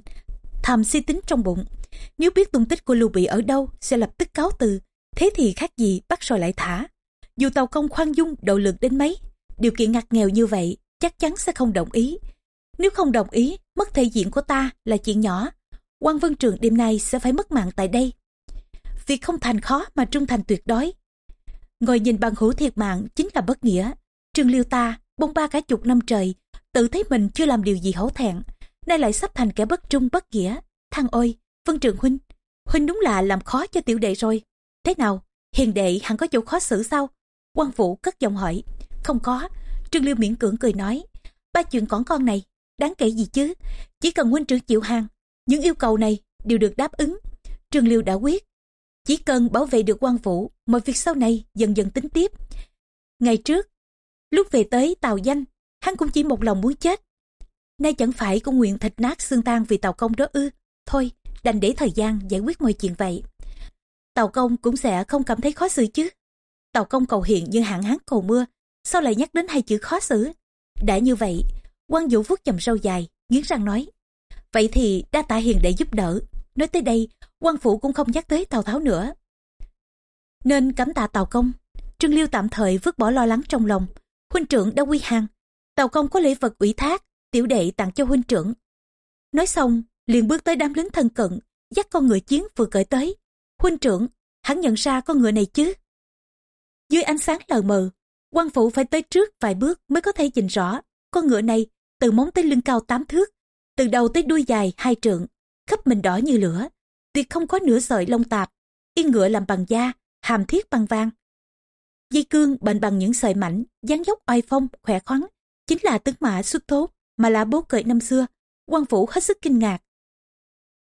thầm suy tính trong bụng. Nếu biết tung tích của lưu bị ở đâu, sẽ lập tức cáo từ. Thế thì khác gì bắt rồi lại thả. Dù tàu công khoan dung, độ lượng đến mấy. Điều kiện ngặt nghèo như vậy, chắc chắn sẽ không đồng ý. Nếu không đồng ý, mất thể diện của ta là chuyện nhỏ. Quan vân trường đêm nay sẽ phải mất mạng tại đây. Việc không thành khó mà trung thành tuyệt đối. Ngồi nhìn bằng hữu thiệt mạng chính là bất nghĩa. Trương liêu ta bông ba cả chục năm trời, tự thấy mình chưa làm điều gì hổ thẹn, nay lại sắp thành kẻ bất trung bất nghĩa. Thằng ôi vân trường huynh huynh đúng là làm khó cho tiểu đệ rồi. Thế nào, hiền đệ hẳn có chỗ khó xử sao? Quan vũ cất giọng hỏi. Không có, trương liêu miễn cưỡng cười nói. Ba chuyện còn con này, đáng kể gì chứ? Chỉ cần huynh trưởng chịu hàng, những yêu cầu này đều được đáp ứng. Trương liêu đã quyết. Chỉ cần bảo vệ được quan vũ, mọi việc sau này dần dần tính tiếp. Ngày trước lúc về tới tàu danh, hắn cũng chỉ một lòng muốn chết. Nay chẳng phải cũng nguyện thịt nát xương tan vì tàu công đó ư? Thôi, đành để thời gian giải quyết mọi chuyện vậy. Tàu công cũng sẽ không cảm thấy khó xử chứ. Tàu công cầu hiện như hạn hán cầu mưa, sao lại nhắc đến hai chữ khó xử? Đã như vậy, quan vũ vuốt chầm sâu dài, nghiến răng nói. Vậy thì đa tạ hiền để giúp đỡ. Nói tới đây, quan phủ cũng không nhắc tới tào tháo nữa. Nên cấm tạ tàu công. Trương liêu tạm thời vứt bỏ lo lắng trong lòng huynh trưởng đã quy hàng. Tàu công có lễ vật ủy thác, tiểu đệ tặng cho huynh trưởng. Nói xong, liền bước tới đám lính thân cận, dắt con ngựa chiến vừa cởi tới. Huynh trưởng, hắn nhận ra con ngựa này chứ? Dưới ánh sáng lờ mờ, quan phủ phải tới trước vài bước mới có thể nhìn rõ. Con ngựa này từ móng tới lưng cao tám thước, từ đầu tới đuôi dài hai trượng, khắp mình đỏ như lửa. Tuyệt không có nửa sợi lông tạp yên ngựa làm bằng da, hàm thiết bằng vang dây cương bệnh bằng những sợi mảnh, dáng dốc oai phong, khỏe khoắn, chính là tướng mã xuất thốt mà là bố cởi năm xưa. Quan phủ hết sức kinh ngạc.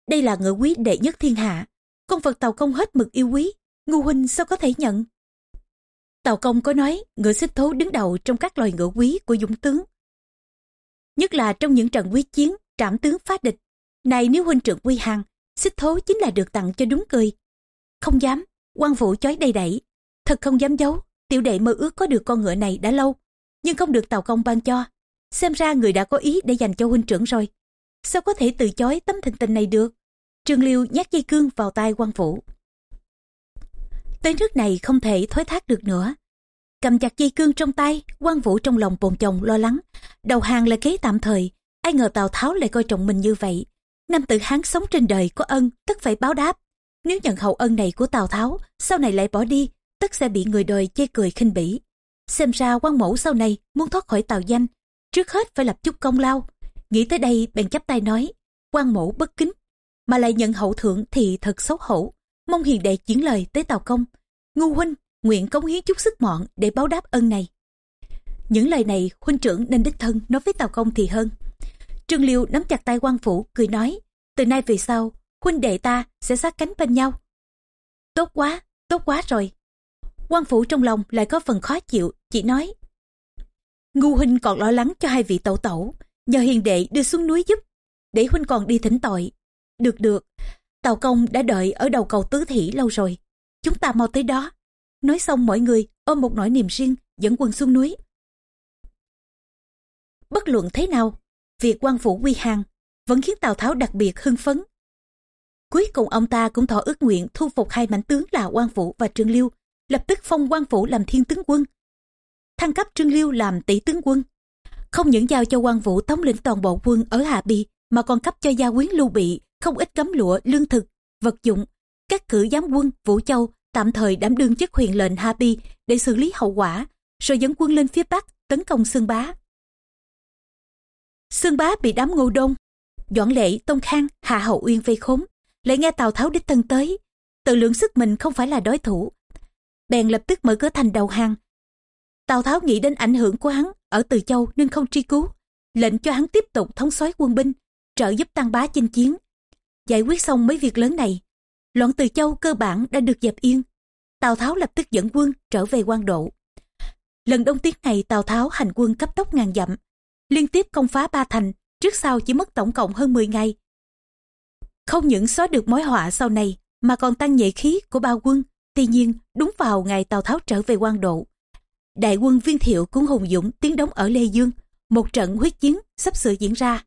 Đây là ngựa quý đệ nhất thiên hạ. Con vật tàu công hết mực yêu quý. Ngu huynh sao có thể nhận? Tàu công có nói ngựa xích thố đứng đầu trong các loài ngựa quý của dũng tướng. Nhất là trong những trận quyết chiến, trảm tướng phá địch. Này nếu huynh trưởng quy hằng xích thố chính là được tặng cho đúng cười không dám, quan vũ chói đầy đẩy thật không dám giấu tiểu đệ mơ ước có được con ngựa này đã lâu, nhưng không được tàu công ban cho. Xem ra người đã có ý để dành cho huynh trưởng rồi. Sao có thể từ chối tấm thịnh tình này được? Trương liêu nhát dây cương vào tay quan vũ tới nước này không thể thối thác được nữa. Cầm chặt dây cương trong tay, quan vũ trong lòng bồn chồng lo lắng. Đầu hàng là kế tạm thời, ai ngờ tào tháo lại coi trọng mình như vậy. Nam tử hán sống trên đời có ân, tất phải báo đáp. Nếu nhận hậu ân này của tào tháo, sau này lại bỏ đi tất sẽ bị người đời chê cười khinh bỉ. Xem ra quan mẫu sau này muốn thoát khỏi tào danh, trước hết phải lập chút công lao. Nghĩ tới đây, bèn chắp tay nói quan mẫu bất kính, mà lại nhận hậu thượng thì thật xấu hổ. Mong hiền đệ chuyển lời tới tào công. Ngu huynh, nguyện cống hiến chút sức mọn để báo đáp ân này. Những lời này, huynh trưởng nên đích thân nói với tào công thì hơn. Trương liêu nắm chặt tay quan phủ, cười nói, từ nay về sau, huynh đệ ta sẽ sát cánh bên nhau. Tốt quá tốt quá rồi quan phủ trong lòng lại có phần khó chịu chỉ nói ngu huynh còn lo lắng cho hai vị tẩu tẩu nhờ hiền đệ đưa xuống núi giúp để huynh còn đi thỉnh tội được được tàu công đã đợi ở đầu cầu tứ thỉ lâu rồi chúng ta mau tới đó nói xong mọi người ôm một nỗi niềm riêng dẫn quân xuống núi. Bất luận thế nào, việc quan phủ quy hàng vẫn khiến Tào Tháo đặc biệt hưng phấn. Cuối cùng ông ta cũng thọ ước nguyện thu phục hai mãnh tướng là quan phủ và Trương Liêu, lập tức phong quan phủ làm thiên tướng quân. Thăng cấp Trương Liêu làm tỷ tướng quân. Không những giao cho quan vũ thống lĩnh toàn bộ quân ở Hạ Bi, mà còn cấp cho gia quyến lưu bị không ít cấm lụa, lương thực, vật dụng. Các cử giám quân Vũ Châu tạm thời đảm đương chức huyện lệnh Hạ Bi để xử lý hậu quả, rồi dẫn quân lên phía Bắc tấn công Sương Bá. Sương Bá bị đám ngô đông, Doãn Lệ, Tông Khang, Hạ Hậu Uyên vây khốn, lại nghe Tào Tháo đích thân tới, tự lượng sức mình không phải là đối thủ. Bèn lập tức mở cửa thành đầu hàng. Tào Tháo nghĩ đến ảnh hưởng của hắn ở Từ Châu nên không truy cứu, lệnh cho hắn tiếp tục thống soái quân binh, trợ giúp tăng bá chinh chiến. Giải quyết xong mấy việc lớn này, loạn Từ Châu cơ bản đã được dẹp yên. Tào Tháo lập tức dẫn quân trở về quan độ. Lần đông tiến này Tào Tháo hành quân cấp tốc ngàn dặm, liên tiếp công phá ba thành, trước sau chỉ mất tổng cộng hơn 10 ngày. Không những xóa được mối họa sau này, mà còn tăng nhệ khí của bao quân. Tuy nhiên, đúng vào ngày Tào Tháo trở về quan độ, đại quân viên thiệu cũng hùng dũng tiến đóng ở Lê Dương, một trận huyết chiến sắp sửa diễn ra.